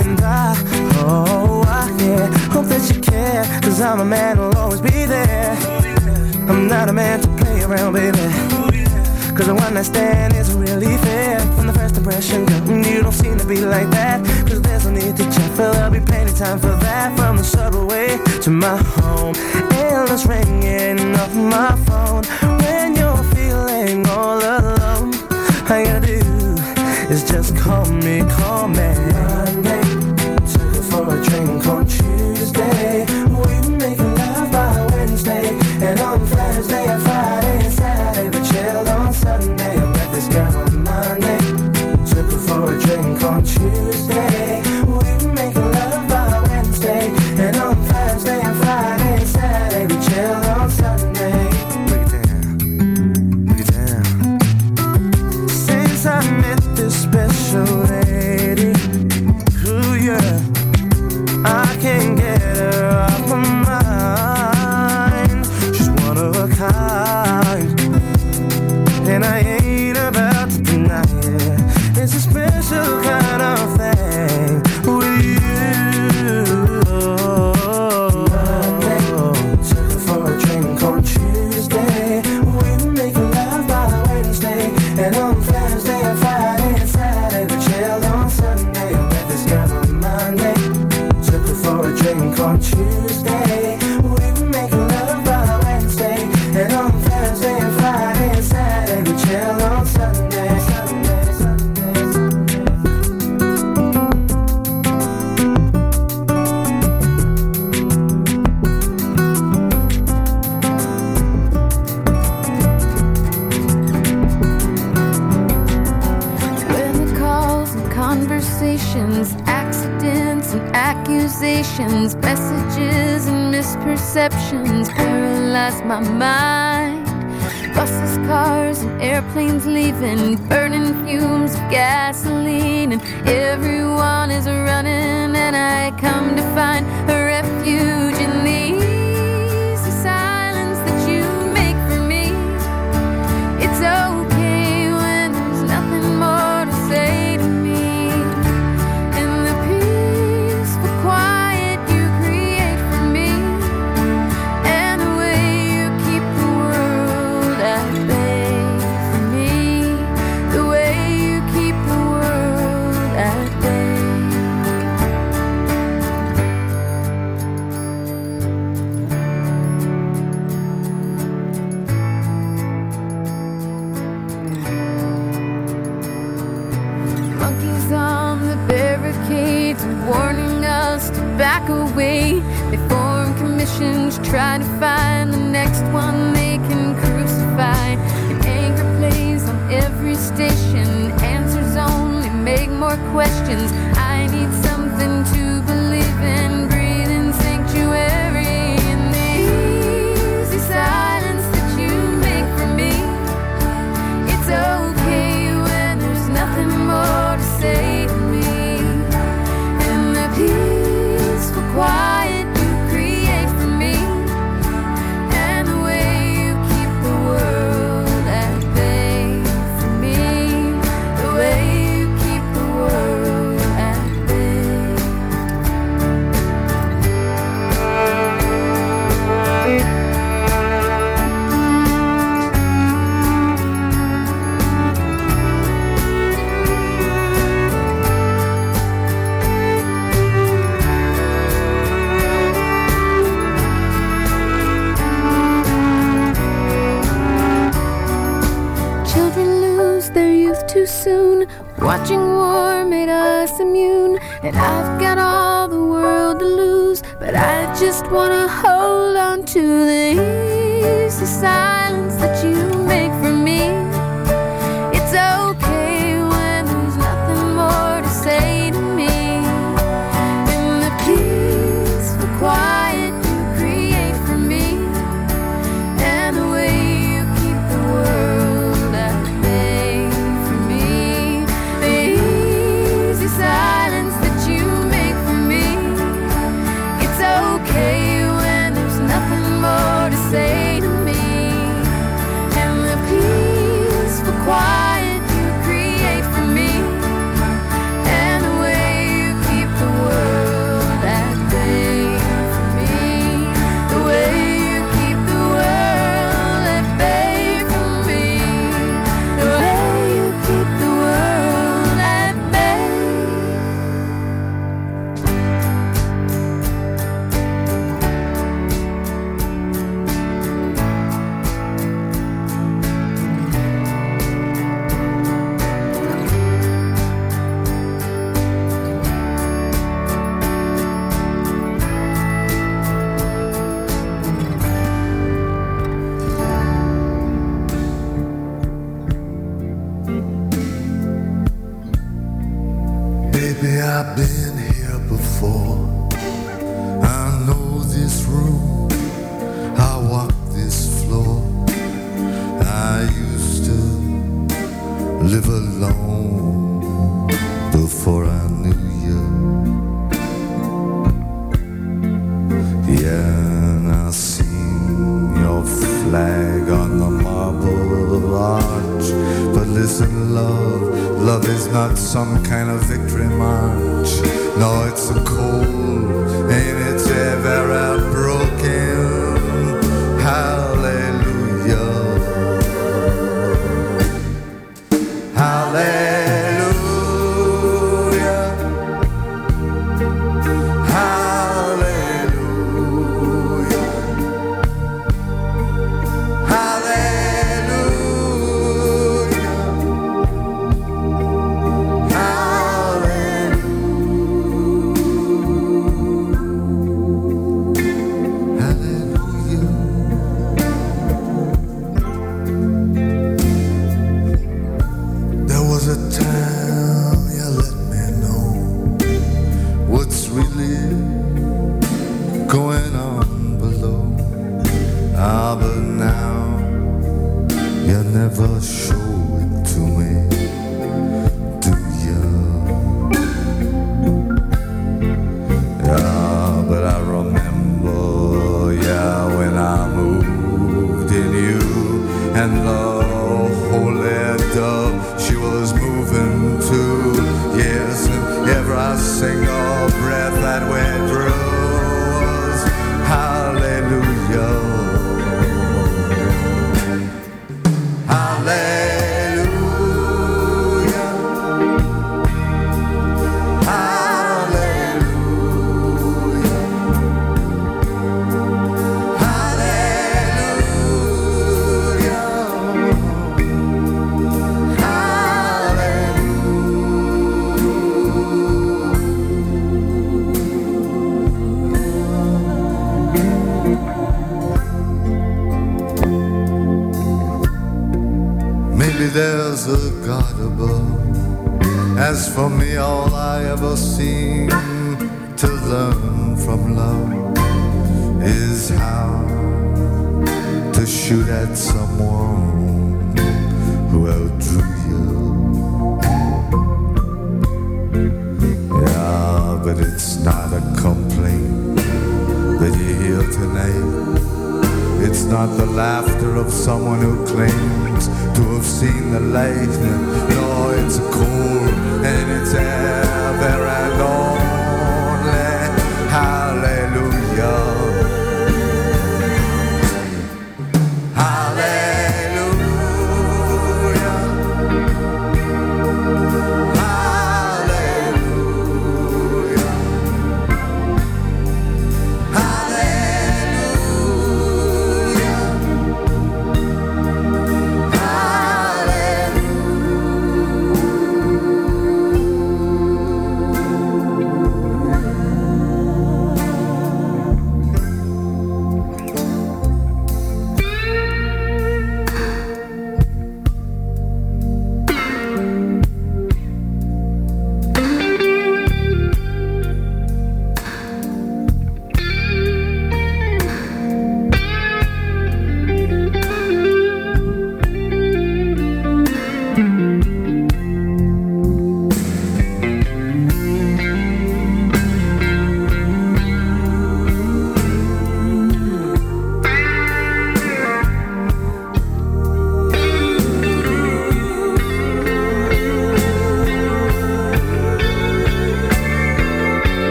And I, oh, I, yeah. Hope that you care Cause I'm a man who'll always be there. I'm not a man to play around, baby. Cause the one night stand isn't really fair. From the first impression, girl, mm, you don't seem to be like that. Cause there's no need to check, but there'll be plenty time for that. From the subway to my home Endless ringing off my phone. When you're feeling all alone you gotta do is call me, call me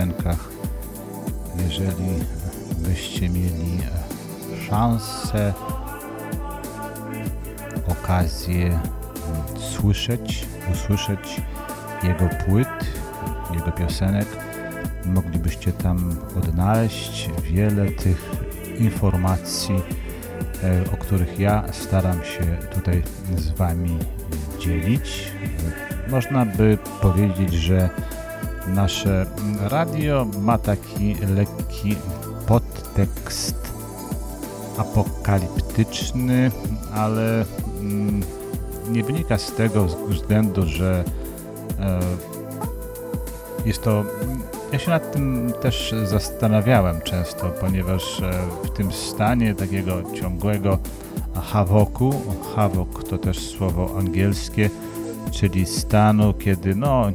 piosenkach. Jeżeli byście mieli szansę, okazję słyszeć, usłyszeć jego płyt, jego piosenek, moglibyście tam odnaleźć wiele tych informacji, e, o których ja staram się tutaj z Wami dzielić. Można by powiedzieć, że nasze radio ma taki lekki podtekst apokaliptyczny, ale mm, nie wynika z tego względu, że e, jest to. Ja się nad tym też zastanawiałem często, ponieważ e, w tym stanie takiego ciągłego hawoku, hawok to też słowo angielskie, czyli stanu, kiedy no,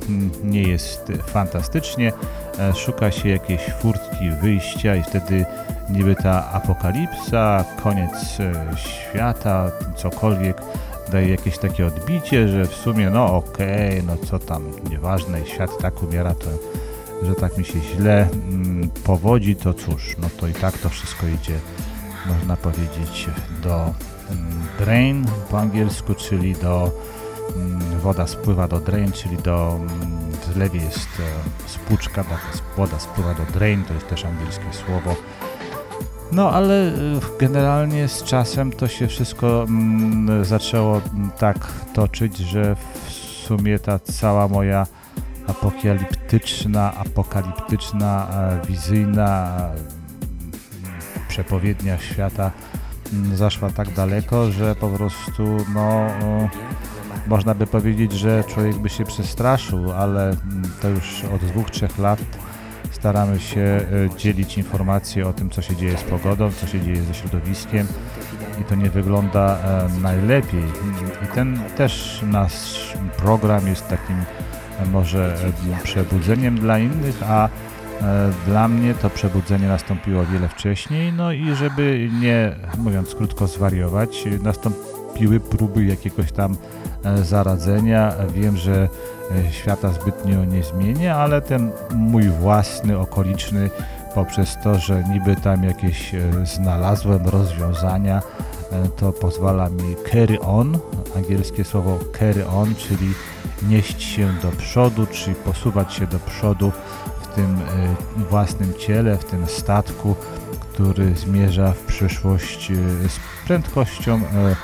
nie jest fantastycznie, e, szuka się jakiejś furtki wyjścia i wtedy niby ta apokalipsa, koniec e, świata, cokolwiek daje jakieś takie odbicie, że w sumie no okej, no co tam, nieważne, świat tak umiera, to że tak mi się źle mm, powodzi, to cóż, no to i tak to wszystko idzie, można powiedzieć, do mm, drain po angielsku, czyli do mm, woda spływa do drain, czyli do mm, w zlewie jest e, spłuczka, tak, woda spływa do drain, to jest też angielskie słowo. No ale y, generalnie z czasem to się wszystko mm, zaczęło mm, tak toczyć, że w sumie ta cała moja apokaliptyczna, apokaliptyczna, e, wizyjna mm, przepowiednia świata mm, zaszła tak daleko, że po prostu no można by powiedzieć, że człowiek by się przestraszył, ale mm, to już od dwóch, trzech lat staramy się e, dzielić informacje o tym, co się dzieje z pogodą, co się dzieje ze środowiskiem i to nie wygląda e, najlepiej. I ten też nasz program jest takim e, może przebudzeniem dla innych, a dla mnie to przebudzenie nastąpiło wiele wcześniej, no i żeby nie, mówiąc krótko, zwariować, nastąpiły próby jakiegoś tam zaradzenia. Wiem, że e, świata zbytnio nie zmienię, ale ten mój własny, okoliczny, poprzez to, że niby tam jakieś e, znalazłem rozwiązania, e, to pozwala mi carry on, angielskie słowo carry on, czyli nieść się do przodu, czyli posuwać się do przodu w tym własnym ciele, w tym statku, który zmierza w przyszłość z prędkością